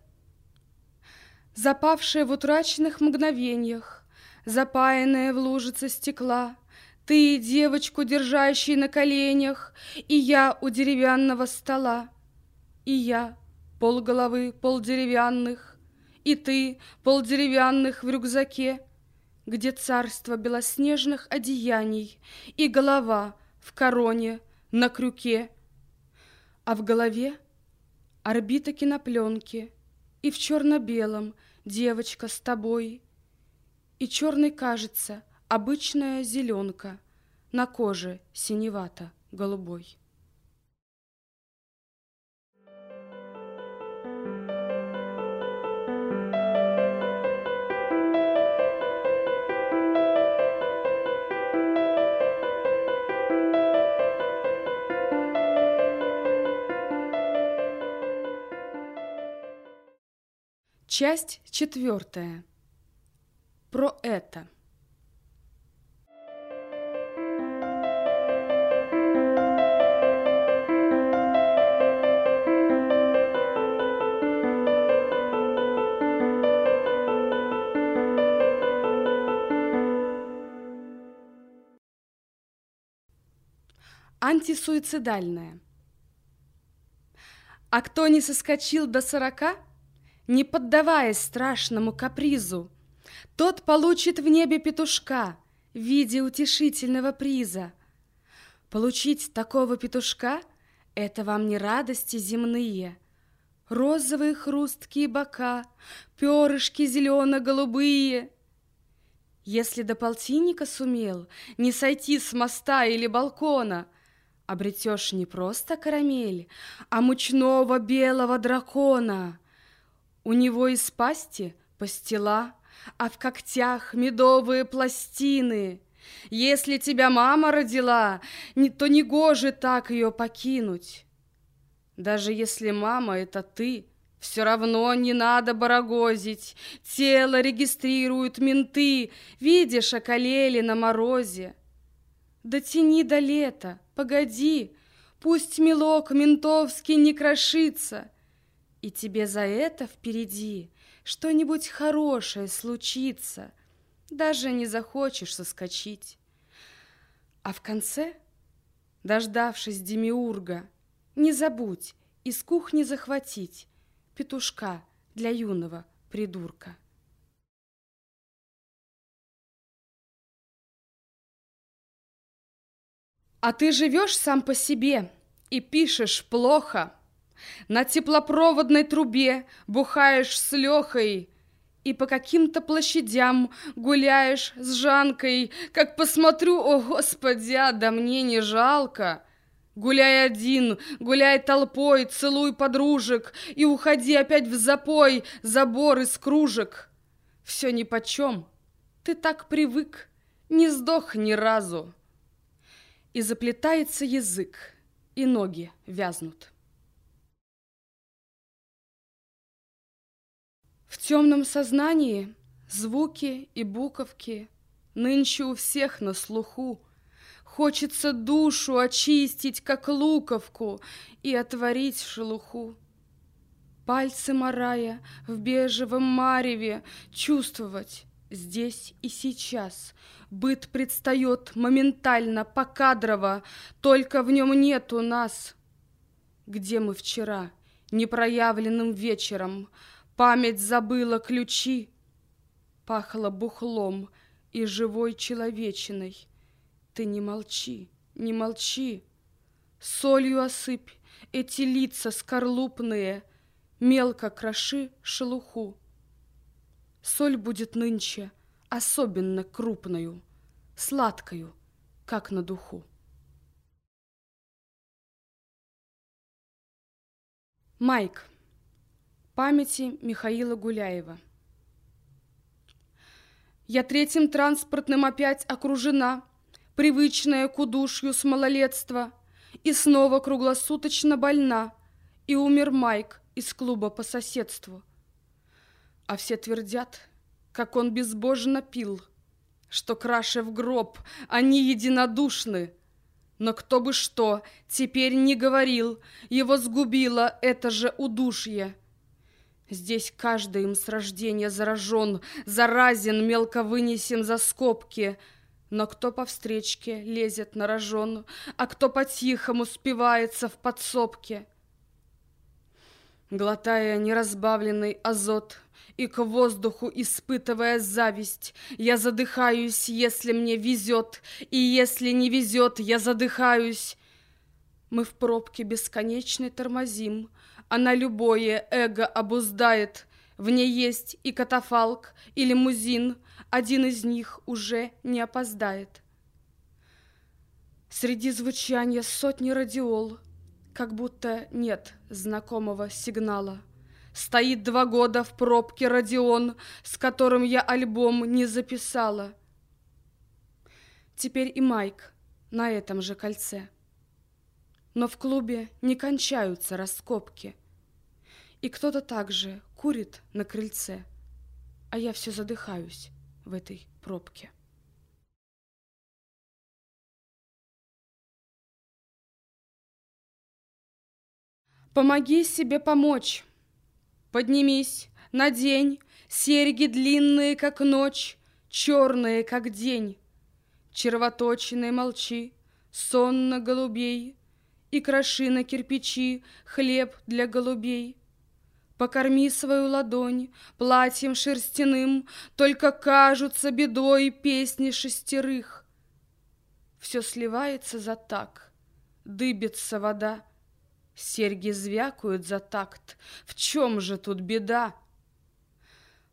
Запавшая в утраченных мгновениях, Запаянная в лужице стекла, Ты, девочку, держащий на коленях, И я у деревянного стола. И я, полголовы, полдеревянных, И ты, полдеревянных в рюкзаке, Где царство белоснежных одеяний И голова в короне на крюке. А в голове орбита кинопленки — и в черно-белом девочка с тобой. И черной кажется обычная зеленка, на коже синевато-голубой. Часть четвертая. Про это. Антисуицидальная. А кто не соскочил до сорока – не поддаваясь страшному капризу, тот получит в небе петушка в виде утешительного приза. Получить такого петушка — это вам не радости земные. Розовые хрусткие бока, перышки зелено-голубые. Если до полтинника сумел не сойти с моста или балкона, обретешь не просто карамель, а мучного белого дракона — у него из пасти пастила, а в когтях медовые пластины. Если тебя мама родила, то не гоже так ее покинуть. Даже если мама — это ты, все равно не надо барагозить. Тело регистрируют менты, видишь, околели на морозе. Дотяни до лета, погоди, пусть мелок ментовский не крошится — и тебе за это впереди что-нибудь хорошее случится, даже не захочешь соскочить. А в конце, дождавшись демиурга, не забудь из кухни захватить петушка для юного придурка. А ты живешь сам по себе и пишешь плохо – на теплопроводной трубе бухаешь с Лехой и по каким-то площадям гуляешь с Жанкой. Как посмотрю, о господи, а да мне не жалко. Гуляй один, гуляй толпой, целуй подружек и уходи опять в запой, забор из кружек. Все нипочем, ты так привык, не сдох ни разу. И заплетается язык, и ноги вязнут. В темном сознании звуки и буковки Нынче у всех на слуху. Хочется душу очистить, как луковку, И отворить шелуху. Пальцы Марая в бежевом мареве Чувствовать здесь и сейчас. Быт предстает моментально, покадрово, Только в нем нет у нас. Где мы вчера, непроявленным вечером, Память забыла ключи, Пахло бухлом и живой человечиной. Ты не молчи, не молчи. Солью осыпь эти лица скорлупные, Мелко кроши шелуху. Соль будет нынче особенно крупною, Сладкою, как на духу. Майк Памяти Михаила Гуляева. Я третьим транспортным опять окружена, Привычная к удушью с малолетства, И снова круглосуточно больна, И умер Майк из клуба по соседству. А все твердят, как он безбожно пил, Что краше в гроб, они единодушны. Но кто бы что теперь не говорил, Его сгубило это же удушье. Здесь каждый им с рождения заражен, Заразен, мелко вынесен за скобки. Но кто по встречке лезет на рожон, А кто по-тихому спивается в подсобке. Глотая неразбавленный азот И к воздуху испытывая зависть, Я задыхаюсь, если мне везет, И если не везет, я задыхаюсь. Мы в пробке бесконечной тормозим, она любое эго обуздает. В ней есть и катафалк, и лимузин. Один из них уже не опоздает. Среди звучания сотни радиол, Как будто нет знакомого сигнала. Стоит два года в пробке Родион, С которым я альбом не записала. Теперь и Майк на этом же кольце. Но в клубе не кончаются раскопки — и кто-то также курит на крыльце, а я все задыхаюсь в этой пробке. Помоги себе помочь. Поднимись, надень Серьги длинные, как ночь, Черные, как день. Червоточиной молчи, Сонно голубей, И кроши на кирпичи Хлеб для голубей. Покорми свою ладонь платьем шерстяным, Только кажутся бедой песни шестерых. Все сливается за так, дыбится вода, Серьги звякают за такт, В чем же тут беда?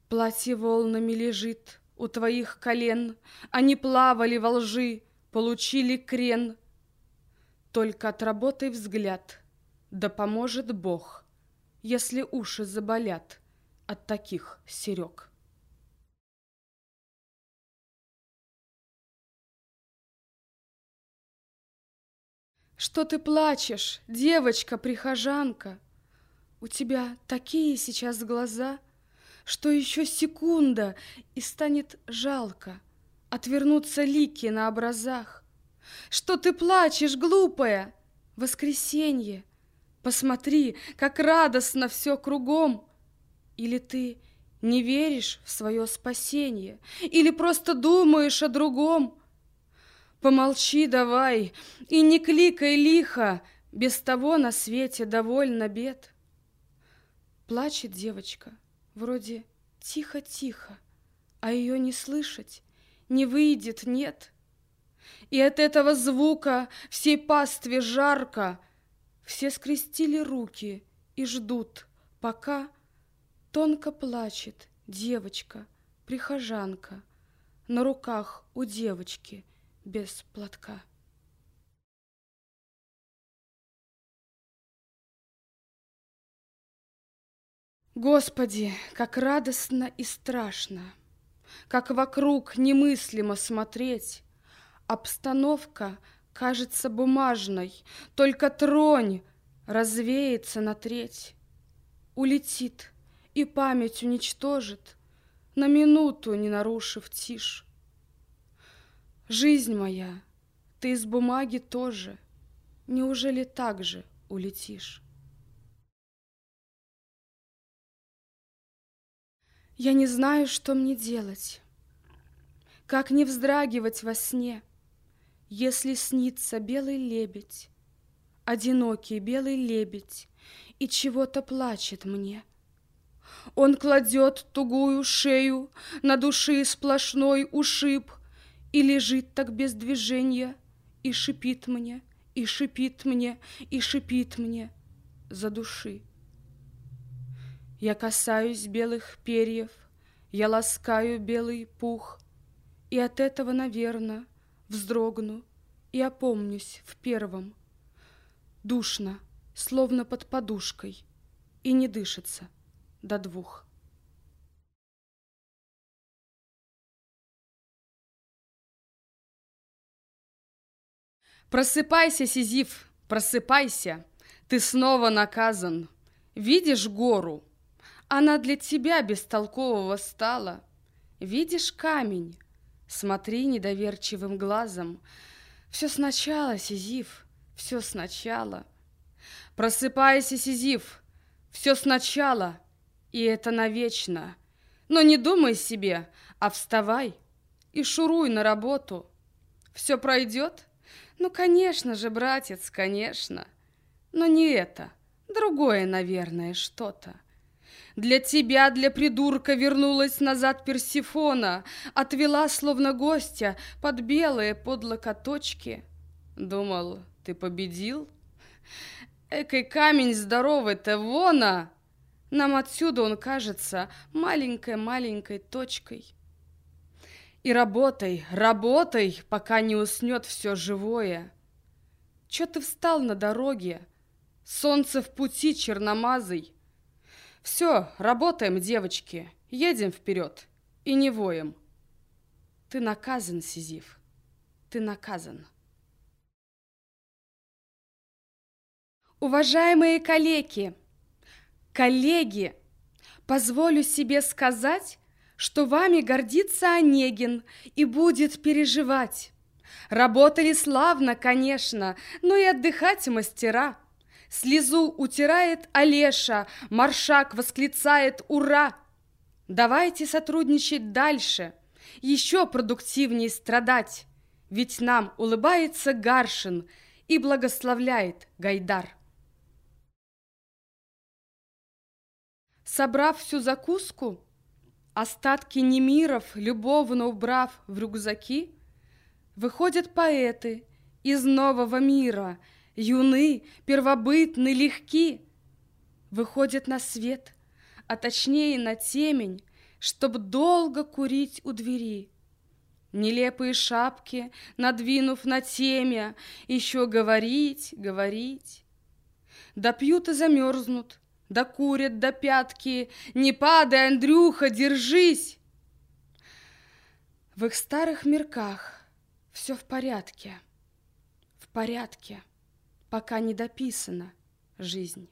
Платье волнами лежит у твоих колен, Они плавали во лжи, получили крен. Только отработай взгляд, да поможет Бог — если уши заболят от таких серег. Что ты плачешь, девочка-прихожанка? У тебя такие сейчас глаза, Что еще секунда, и станет жалко Отвернуться лики на образах. Что ты плачешь, глупая? Воскресенье — Посмотри, как радостно все кругом. Или ты не веришь в свое спасение, или просто думаешь о другом. Помолчи давай и не кликай лихо, без того на свете довольно бед. Плачет девочка, вроде тихо-тихо, а ее не слышать, не выйдет, нет. И от этого звука всей пастве жарко — все скрестили руки и ждут, пока тонко плачет девочка, прихожанка, на руках у девочки без платка. Господи, как радостно и страшно, Как вокруг немыслимо смотреть. Обстановка кажется бумажной, Только тронь развеется на треть. Улетит и память уничтожит, На минуту не нарушив тишь. Жизнь моя, ты из бумаги тоже, Неужели так же улетишь? Я не знаю, что мне делать, Как не вздрагивать во сне — если снится белый лебедь, Одинокий белый лебедь, И чего-то плачет мне. Он кладет тугую шею На души сплошной ушиб И лежит так без движения И шипит мне, и шипит мне, И шипит мне за души. Я касаюсь белых перьев, Я ласкаю белый пух, И от этого, наверное, вздрогну и опомнюсь в первом. Душно, словно под подушкой, и не дышится до двух. Просыпайся, Сизиф, просыпайся, ты снова наказан. Видишь гору? Она для тебя бестолкового стала. Видишь камень? Смотри недоверчивым глазом. Все сначала, Сизиф, все сначала. Просыпайся, Сизиф, все сначала, и это навечно. Но не думай себе, а вставай и шуруй на работу. Все пройдет? Ну, конечно же, братец, конечно. Но не это, другое, наверное, что-то. Для тебя, для придурка, вернулась назад Персифона, Отвела, словно гостя, под белые подлокоточки. Думал, ты победил? Экой камень здоровый-то, вона! Нам отсюда он кажется маленькой-маленькой точкой. И работай, работай, пока не уснет все живое. Че ты встал на дороге? Солнце в пути черномазый. Все, работаем, девочки, едем вперед и не воем. Ты наказан, Сизиф, ты наказан. Уважаемые коллеги, коллеги, позволю себе сказать, что вами гордится Онегин и будет переживать. Работали славно, конечно, но и отдыхать мастера. Слезу утирает Олеша, Маршак восклицает «Ура!». Давайте сотрудничать дальше, еще продуктивнее страдать, ведь нам улыбается Гаршин и благословляет Гайдар. Собрав всю закуску, остатки немиров, любовно убрав в рюкзаки, выходят поэты из нового мира – юны, первобытны, легки, выходят на свет, а точнее на темень, чтоб долго курить у двери. Нелепые шапки, надвинув на темя, еще говорить, говорить. Да пьют и замерзнут, да курят до пятки, не падай, Андрюха, держись! В их старых мерках все в порядке, в порядке пока не дописана жизнь.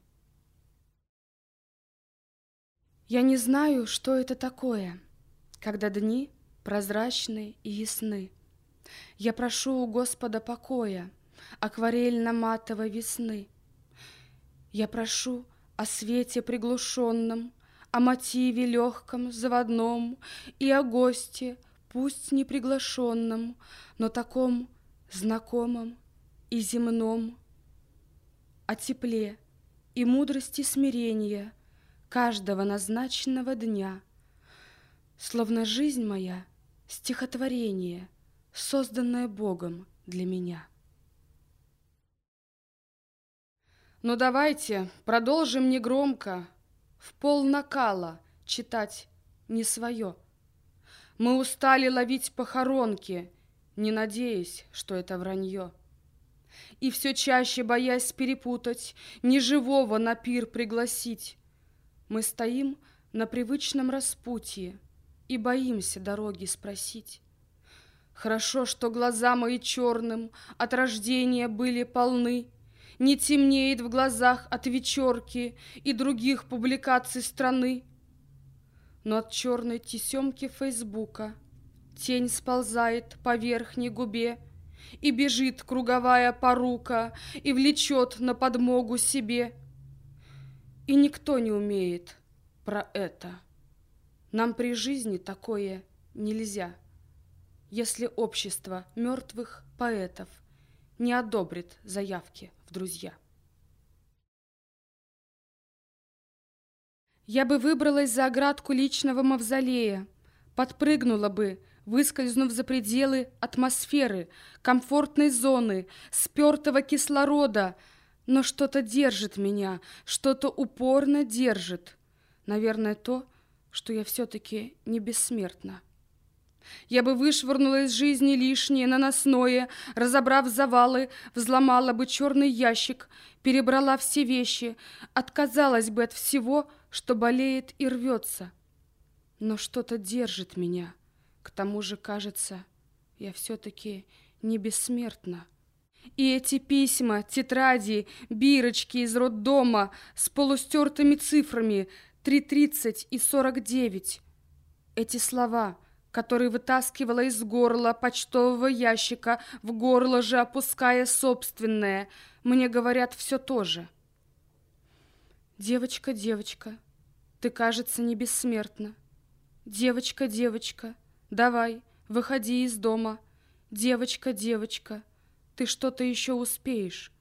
Я не знаю, что это такое, когда дни прозрачны и ясны. Я прошу у Господа покоя, акварельно-матовой весны. Я прошу о свете приглушенном, о мотиве легком, заводном и о госте, пусть не приглашенном, но таком знакомом и земном о тепле и мудрости смирения каждого назначенного дня. Словно жизнь моя — стихотворение, созданное Богом для меня. Но ну, давайте продолжим негромко, в пол накала читать не свое. Мы устали ловить похоронки, не надеясь, что это вранье и все чаще боясь перепутать, неживого на пир пригласить. Мы стоим на привычном распутье и боимся дороги спросить. Хорошо, что глаза мои черным от рождения были полны, не темнеет в глазах от вечерки и других публикаций страны. Но от черной тесемки Фейсбука тень сползает по верхней губе, и бежит круговая порука, И влечет на подмогу себе. И никто не умеет про это. Нам при жизни такое нельзя, Если общество мертвых поэтов Не одобрит заявки в друзья. Я бы выбралась за оградку личного мавзолея, Подпрыгнула бы, выскользнув за пределы атмосферы, комфортной зоны, спертого кислорода. Но что-то держит меня, что-то упорно держит. Наверное, то, что я все-таки не бессмертна. Я бы вышвырнула из жизни лишнее, наносное, разобрав завалы, взломала бы черный ящик, перебрала все вещи, отказалась бы от всего, что болеет и рвется. Но что-то держит меня — к тому же, кажется, я все-таки не бессмертна. И эти письма, тетради, бирочки из роддома с полустертыми цифрами 3.30 и 49. Эти слова, которые вытаскивала из горла почтового ящика, в горло же опуская собственное, мне говорят все то же. Девочка, девочка, ты, кажется, не бессмертна. Девочка, девочка, давай, выходи из дома. Девочка, девочка, ты что-то еще успеешь.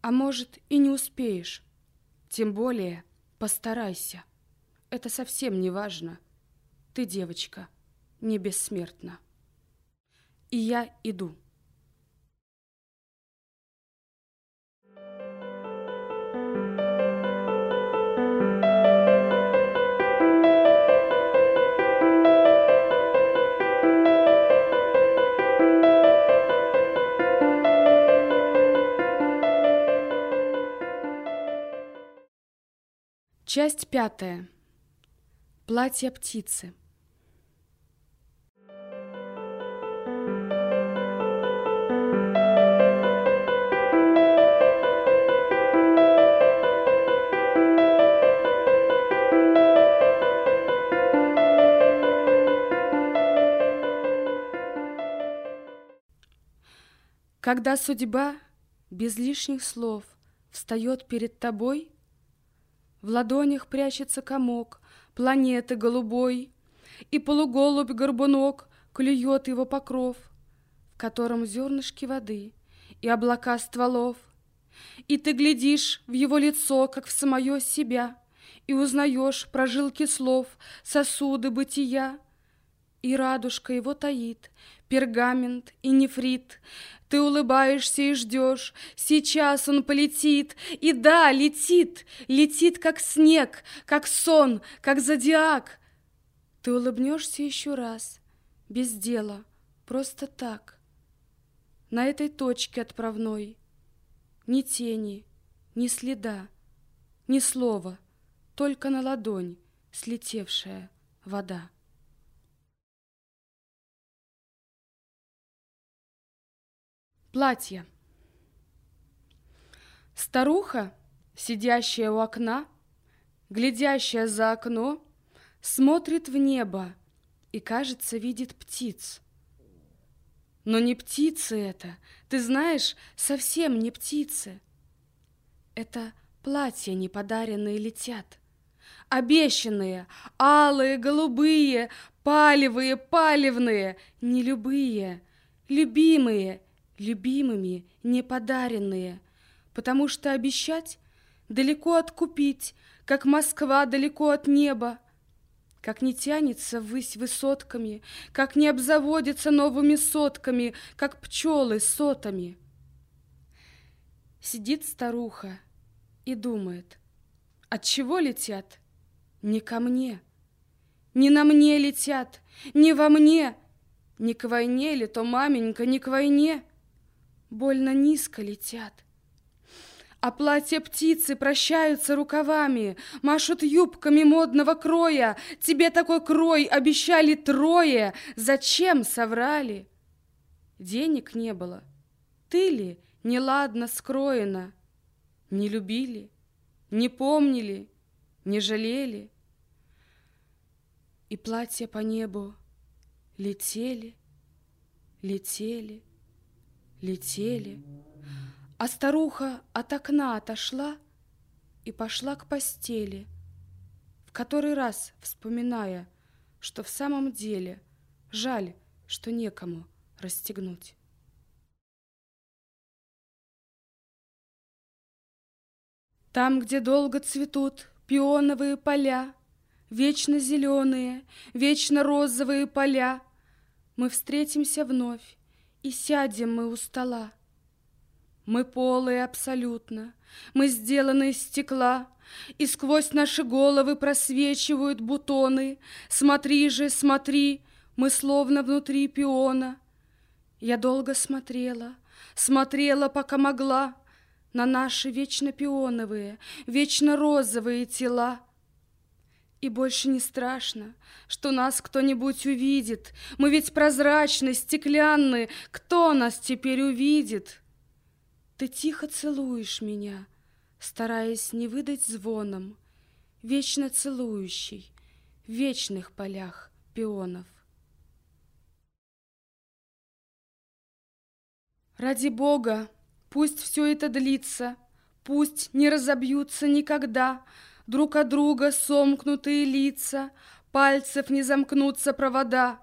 А может, и не успеешь. Тем более, постарайся. Это совсем не важно. Ты, девочка, не бессмертна. И я иду. Часть пятая. Платье птицы. Когда судьба без лишних слов встает перед тобой, в ладонях прячется комок планеты голубой, И полуголубь-горбунок клюет его покров, В котором зернышки воды и облака стволов. И ты глядишь в его лицо, как в самое себя, И узнаешь прожилки слов, сосуды бытия, И радужка его таит, пергамент и нефрит, ты улыбаешься и ждешь, сейчас он полетит, и да, летит, летит, как снег, как сон, как зодиак. Ты улыбнешься еще раз, без дела, просто так. На этой точке отправной. Ни тени, ни следа, ни слова, только на ладонь слетевшая вода. Платье. Старуха, сидящая у окна, глядящая за окно, смотрит в небо и, кажется, видит птиц. Но не птицы это, ты знаешь, совсем не птицы. Это платья неподаренные летят. Обещанные, алые, голубые, палевые, палевные, не любые, любимые — любимыми, не подаренные, потому что обещать далеко от купить, как Москва далеко от неба, как не тянется ввысь высотками, как не обзаводится новыми сотками, как пчелы сотами. Сидит старуха и думает, от чего летят? Не ко мне, не на мне летят, не во мне, не к войне ли то, маменька, не к войне больно низко летят. А платья птицы прощаются рукавами, машут юбками модного кроя. Тебе такой крой обещали трое, зачем соврали? Денег не было. Ты ли неладно скроена? Не любили, не помнили, не жалели. И платья по небу летели, летели летели, а старуха от окна отошла и пошла к постели, в который раз вспоминая, что в самом деле жаль, что некому расстегнуть. Там, где долго цветут пионовые поля, Вечно зеленые, вечно розовые поля, Мы встретимся вновь и сядем мы у стола. Мы полые абсолютно, мы сделаны из стекла, И сквозь наши головы просвечивают бутоны. Смотри же, смотри, мы словно внутри пиона. Я долго смотрела, смотрела, пока могла, На наши вечно пионовые, вечно розовые тела — и больше не страшно, что нас кто-нибудь увидит. Мы ведь прозрачны, стеклянны. Кто нас теперь увидит? Ты тихо целуешь меня, Стараясь не выдать звоном, Вечно целующий В вечных полях пионов. Ради Бога, пусть все это длится, Пусть не разобьются никогда Друг от друга сомкнутые лица, Пальцев не замкнутся провода.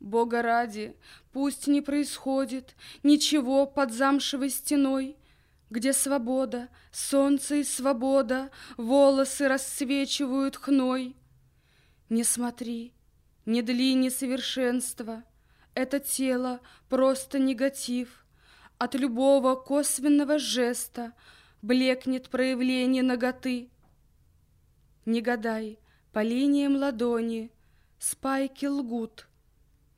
Бога ради, пусть не происходит Ничего под замшевой стеной, Где свобода, солнце и свобода Волосы расцвечивают хной. Не смотри, не дли несовершенства, Это тело просто негатив — от любого косвенного жеста Блекнет проявление ноготы. Не гадай, по линиям ладони Спайки лгут,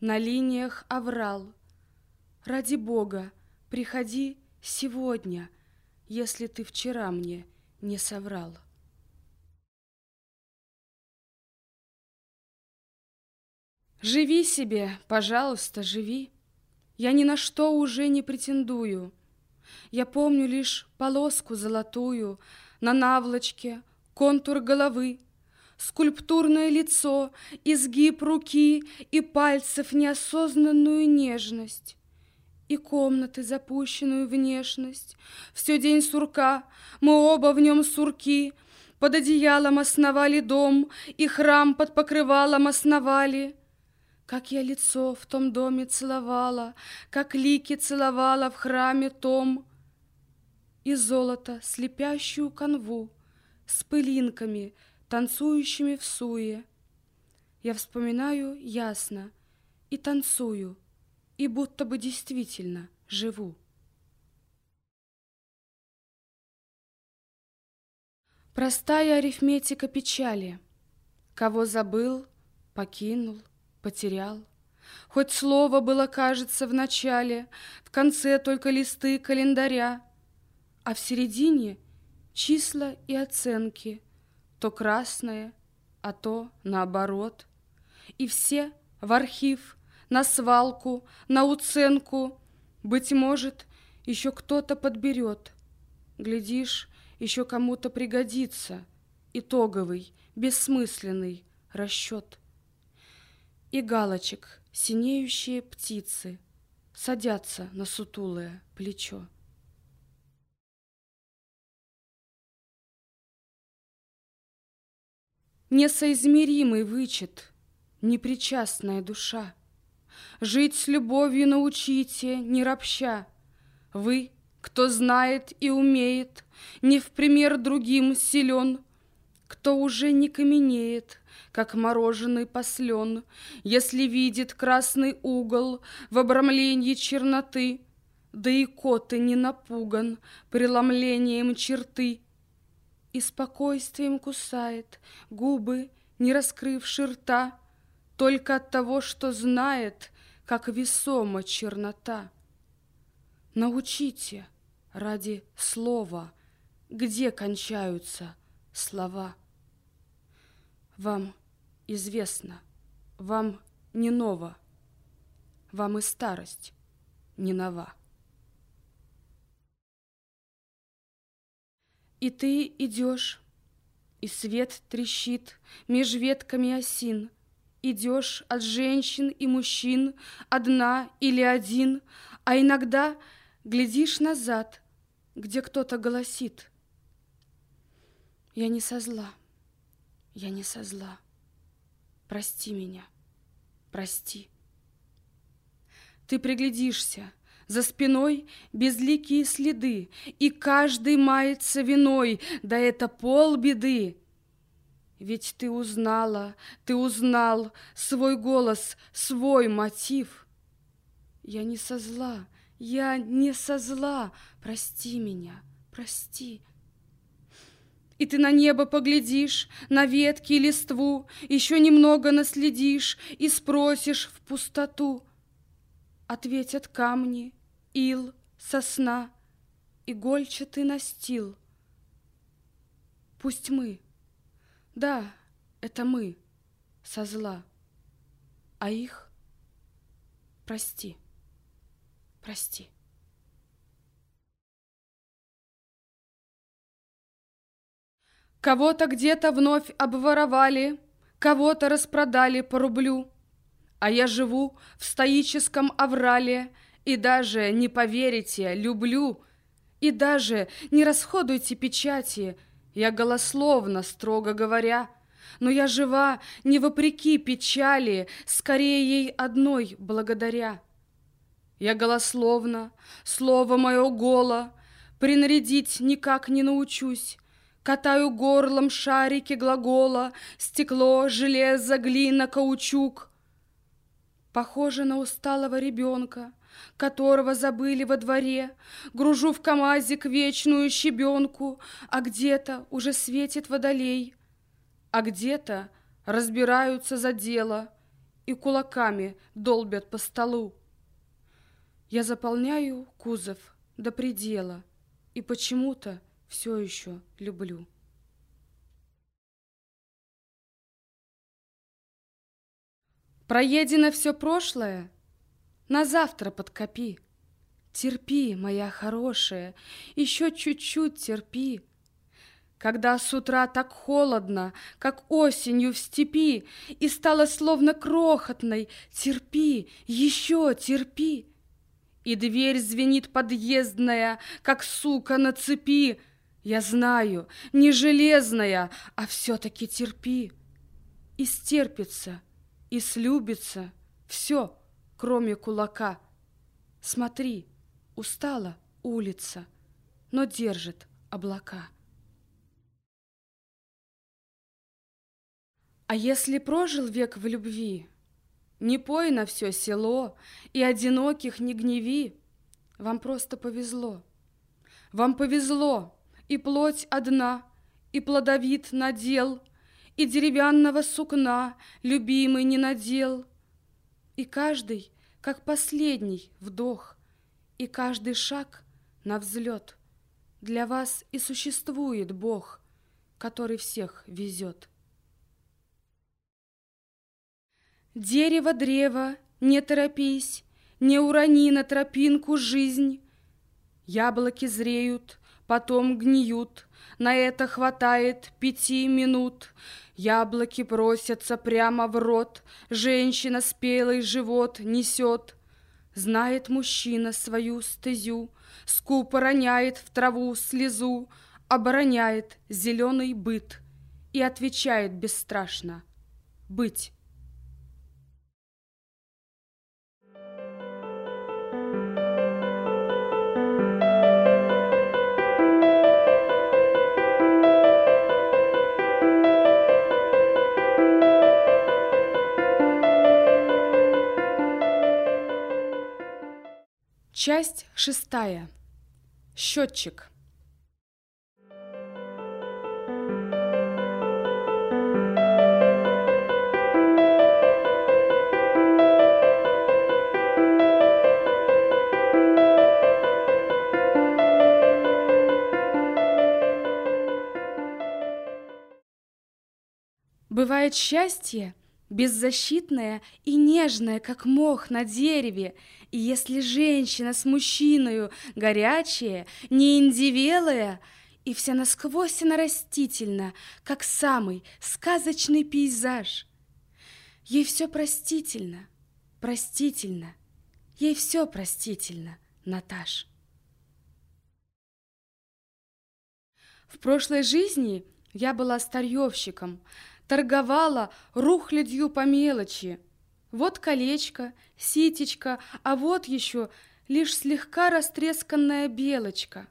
на линиях оврал. Ради Бога, приходи сегодня, Если ты вчера мне не соврал. Живи себе, пожалуйста, живи. Я ни на что уже не претендую. Я помню лишь полоску золотую На наволочке, контур головы, Скульптурное лицо, изгиб руки И пальцев неосознанную нежность. И комнаты запущенную внешность. Все день сурка, мы оба в нем сурки, Под одеялом основали дом, И храм под покрывалом основали — как я лицо в том доме целовала, Как лики целовала в храме том, И золото, слепящую канву, С пылинками, танцующими в суе. Я вспоминаю ясно и танцую, И будто бы действительно живу. Простая арифметика печали. Кого забыл, покинул, потерял. Хоть слово было, кажется, в начале, В конце только листы календаря, А в середине числа и оценки, То красное, а то наоборот. И все в архив, на свалку, на уценку, Быть может, еще кто-то подберет. Глядишь, еще кому-то пригодится Итоговый, бессмысленный расчет и галочек синеющие птицы Садятся на сутулое плечо. Несоизмеримый вычет, непричастная душа. Жить с любовью научите, не ропща. Вы, кто знает и умеет, Не в пример другим силен, Кто уже не каменеет, как мороженый послен, Если видит красный угол в обрамлении черноты, Да и кот и не напуган преломлением черты, И спокойствием кусает губы, не раскрывши рта, Только от того, что знает, как весома чернота. Научите ради слова, где кончаются слова. Вам известно, вам не ново, вам и старость не нова. И ты идешь, и свет трещит меж ветками осин, Идешь от женщин и мужчин, одна или один, А иногда глядишь назад, где кто-то голосит. Я не со зла. Я не со зла. Прости меня, прости. Ты приглядишься, за спиной безликие следы, И каждый мается виной, да это полбеды. Ведь ты узнала, ты узнал свой голос, свой мотив. Я не со зла, я не со зла, прости меня, прости. И ты на небо поглядишь, на ветки и листву, Еще немного наследишь и спросишь в пустоту. Ответят камни, ил, сосна, игольчатый настил. Пусть мы, да, это мы, со зла, а их прости, прости. Кого-то где-то вновь обворовали, кого-то распродали по рублю. А я живу в стоическом аврале, и даже, не поверите, люблю. И даже не расходуйте печати, я голословно, строго говоря, но я жива не вопреки печали, скорее ей одной благодаря. Я голословно, слово мое голо, принарядить никак не научусь, Катаю горлом шарики глагола, Стекло, железо, глина, каучук. Похоже на усталого ребенка, Которого забыли во дворе, Гружу в камазик вечную щебенку, А где-то уже светит водолей, А где-то разбираются за дело И кулаками долбят по столу. Я заполняю кузов до предела И почему-то все еще люблю. Проедено все прошлое, на завтра подкопи. Терпи, моя хорошая, еще чуть-чуть терпи. Когда с утра так холодно, как осенью в степи, И стало словно крохотной, терпи, еще терпи. И дверь звенит подъездная, как сука на цепи, я знаю, не железная, а все-таки терпи. И стерпится, и слюбится все, кроме кулака. Смотри, устала улица, но держит облака. А если прожил век в любви, Не пой на все село И одиноких не гневи, Вам просто повезло. Вам повезло, и плоть одна, и плодовит надел, И деревянного сукна любимый не надел. И каждый, как последний вдох, И каждый шаг на взлет. Для вас и существует Бог, Который всех везет. Дерево, древо, не торопись, Не урони на тропинку жизнь. Яблоки зреют, потом гниют. На это хватает пяти минут. Яблоки просятся прямо в рот, Женщина спелый живот несет. Знает мужчина свою стезю, Скупо роняет в траву слезу, Обороняет зеленый быт И отвечает бесстрашно «Быть». Часть шестая. Счетчик. Бывает счастье, беззащитная и нежная, как мох на дереве. И если женщина с мужчиною горячая, не индивелая, и вся насквозь она растительна, как самый сказочный пейзаж. Ей все простительно, простительно, ей все простительно, Наташ. В прошлой жизни я была старьевщиком, торговала рухлядью по мелочи. Вот колечко, ситечка, а вот еще лишь слегка растресканная белочка.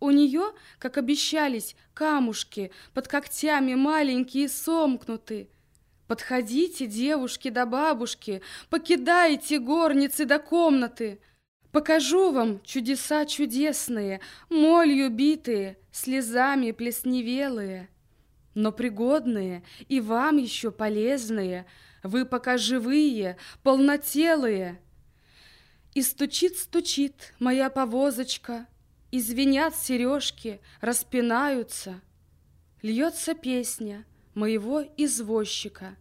У нее, как обещались, камушки под когтями маленькие сомкнуты. Подходите, девушки да бабушки, покидайте горницы до комнаты. Покажу вам чудеса чудесные, молью битые, слезами плесневелые но пригодные и вам еще полезные, вы пока живые, полнотелые. И стучит-стучит моя повозочка, и звенят сережки, распинаются. Льется песня моего извозчика,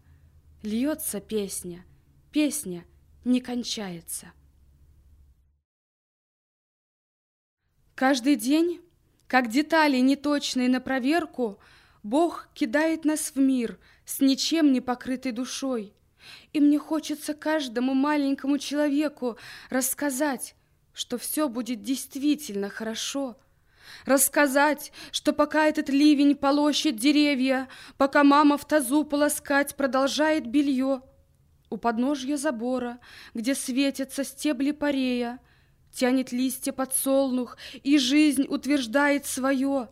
льется песня, песня не кончается. Каждый день, как детали неточные на проверку, Бог кидает нас в мир с ничем не покрытой душой. И мне хочется каждому маленькому человеку рассказать, что все будет действительно хорошо. Рассказать, что пока этот ливень полощет деревья, пока мама в тазу полоскать продолжает белье, у подножья забора, где светятся стебли парея, тянет листья подсолнух, и жизнь утверждает свое.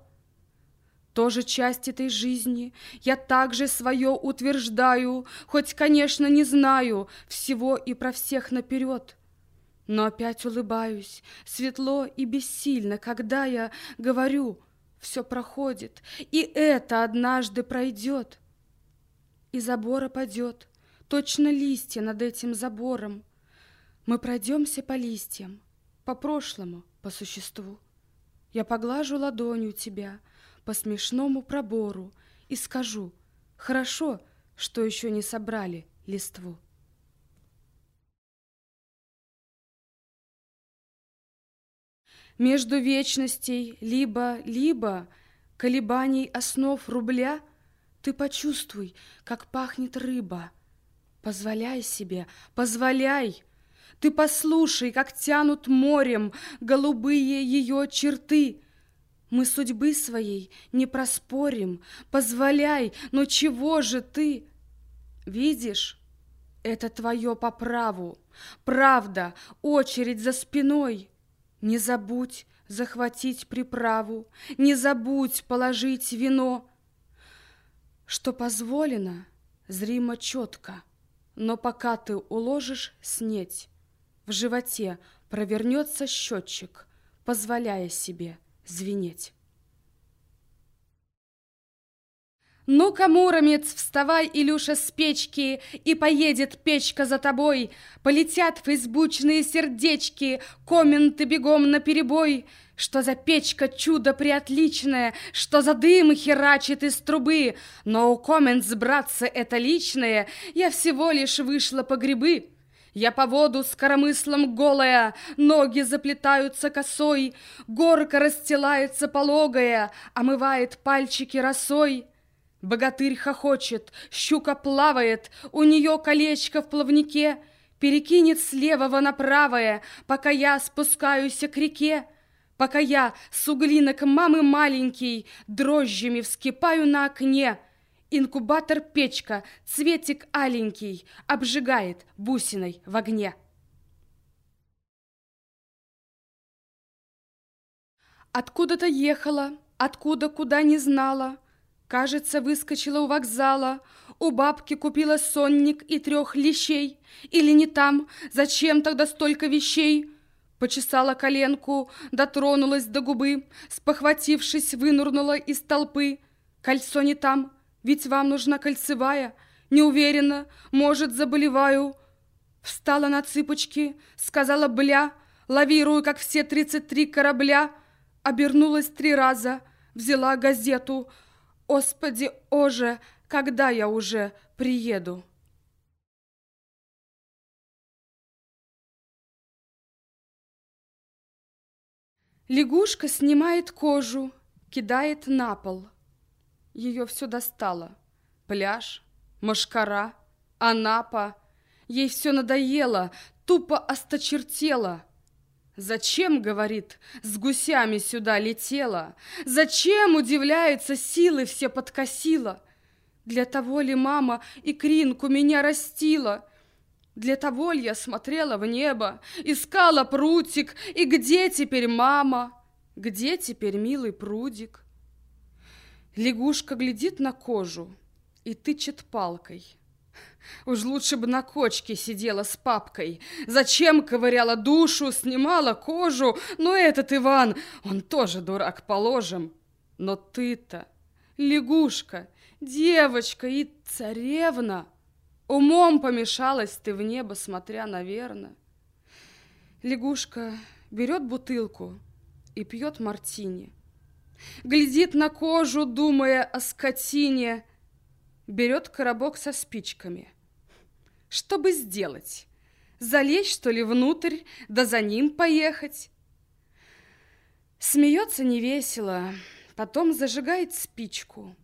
Тоже часть этой жизни я также свое утверждаю, хоть, конечно, не знаю всего и про всех наперед. Но опять улыбаюсь, светло и бессильно, когда я говорю, все проходит, и это однажды пройдет. И забора падет, точно листья над этим забором. Мы пройдемся по листьям, по прошлому, по существу. Я поглажу ладонью тебя по смешному пробору и скажу, хорошо, что еще не собрали листву. Между вечностей либо-либо колебаний основ рубля ты почувствуй, как пахнет рыба. Позволяй себе, позволяй. Ты послушай, как тянут морем голубые ее черты. Мы судьбы своей не проспорим. Позволяй, но чего же ты? Видишь, это твое по праву. Правда, очередь за спиной. Не забудь захватить приправу, Не забудь положить вино. Что позволено, зримо четко, Но пока ты уложишь снеть, В животе провернется счетчик, Позволяя себе звенеть. «Ну-ка, Муромец, вставай, Илюша, с печки, И поедет печка за тобой. Полетят фейсбучные сердечки, Комменты бегом на перебой. Что за печка чудо приотличное, Что за дым херачит из трубы. Но у комментс, братцы, это личное, Я всего лишь вышла по грибы». Я по воду с коромыслом голая, Ноги заплетаются косой, Горка расстилается пологая, Омывает пальчики росой. Богатырь хохочет, щука плавает, у нее колечко в плавнике, перекинет с левого на правое, пока я спускаюсь к реке, пока я с углинок мамы маленький дрожжами вскипаю на окне. Инкубатор-печка, цветик аленький, обжигает бусиной в огне. Откуда-то ехала, откуда куда не знала, Кажется, выскочила у вокзала, у бабки купила сонник и трех лещей. Или не там? Зачем тогда столько вещей? Почесала коленку, дотронулась до губы, спохватившись, вынурнула из толпы. Кольцо не там, ведь вам нужна кольцевая. Не уверена, может, заболеваю. Встала на цыпочки, сказала «бля», лавирую, как все тридцать три корабля. Обернулась три раза, взяла газету — Господи, Оже, когда я уже приеду? Лягушка снимает кожу, кидает на пол. Ее все достало. Пляж, машкара, Анапа. Ей все надоело, тупо осточертело. Зачем, говорит, с гусями сюда летела? Зачем, удивляется, силы все подкосила? Для того ли мама и кринку меня растила? Для того ли я смотрела в небо, искала прутик, и где теперь мама? Где теперь милый прудик? Лягушка глядит на кожу и тычет палкой. Уж лучше бы на кочке сидела с папкой. Зачем ковыряла душу, снимала кожу? Но этот Иван, он тоже дурак, положим. Но ты-то, лягушка, девочка и царевна, Умом помешалась ты в небо, смотря наверно. Лягушка берет бутылку и пьет мартини. Глядит на кожу, думая о скотине, берет коробок со спичками. Что бы сделать? Залезть, что ли, внутрь, да за ним поехать? Смеется невесело, потом зажигает спичку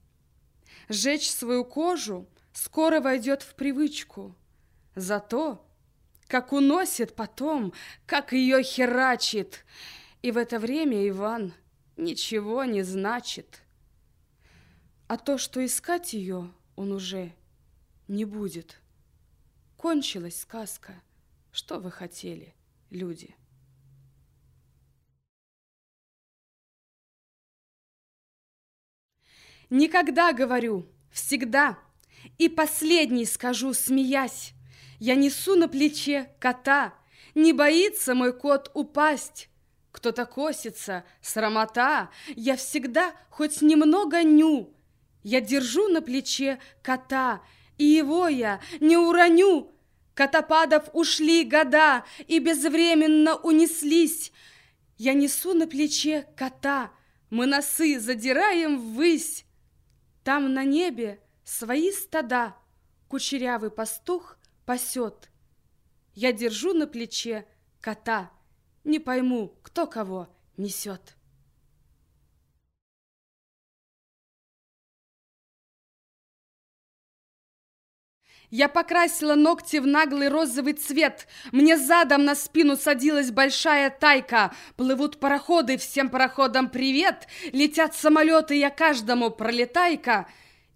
Жечь свою кожу скоро войдет в привычку. Зато, как уносит потом, как ее херачит. И в это время Иван ничего не значит. А то, что искать ее он уже не будет. Кончилась сказка. Что вы хотели, люди? Никогда, говорю, всегда. И последний скажу, смеясь. Я несу на плече кота. Не боится мой кот упасть. Кто-то косится, срамота. Я всегда хоть немного ню. Я держу на плече кота, и его я не уроню. Котопадов ушли года и безвременно унеслись. Я несу на плече кота, мы носы задираем ввысь. Там на небе свои стада Кучерявый пастух пасет. Я держу на плече кота, Не пойму, кто кого несет. Я покрасила ногти в наглый розовый цвет. Мне задом на спину садилась большая тайка. Плывут пароходы, всем пароходам привет. Летят самолеты, я каждому пролетайка.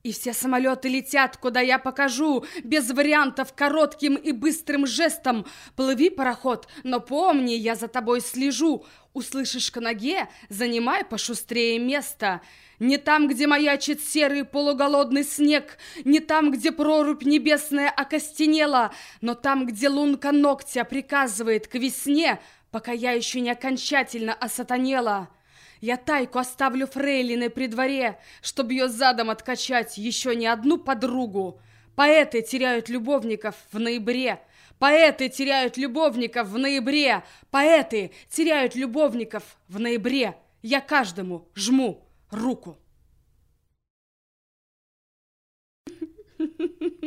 И все самолеты летят, куда я покажу, без вариантов, коротким и быстрым жестом. Плыви, пароход, но помни, я за тобой слежу. Услышишь к ноге, занимай пошустрее место. Не там, где маячит серый полуголодный снег, Не там, где прорубь небесная окостенела, Но там, где лунка ногтя приказывает к весне, Пока я еще не окончательно осатанела. Я тайку оставлю фрейлины при дворе, чтобы ее задом откачать еще не одну подругу. Поэты теряют любовников в ноябре. Поэты теряют любовников в ноябре. Поэты теряют любовников в ноябре. Я каждому жму руку. Ha ha ha.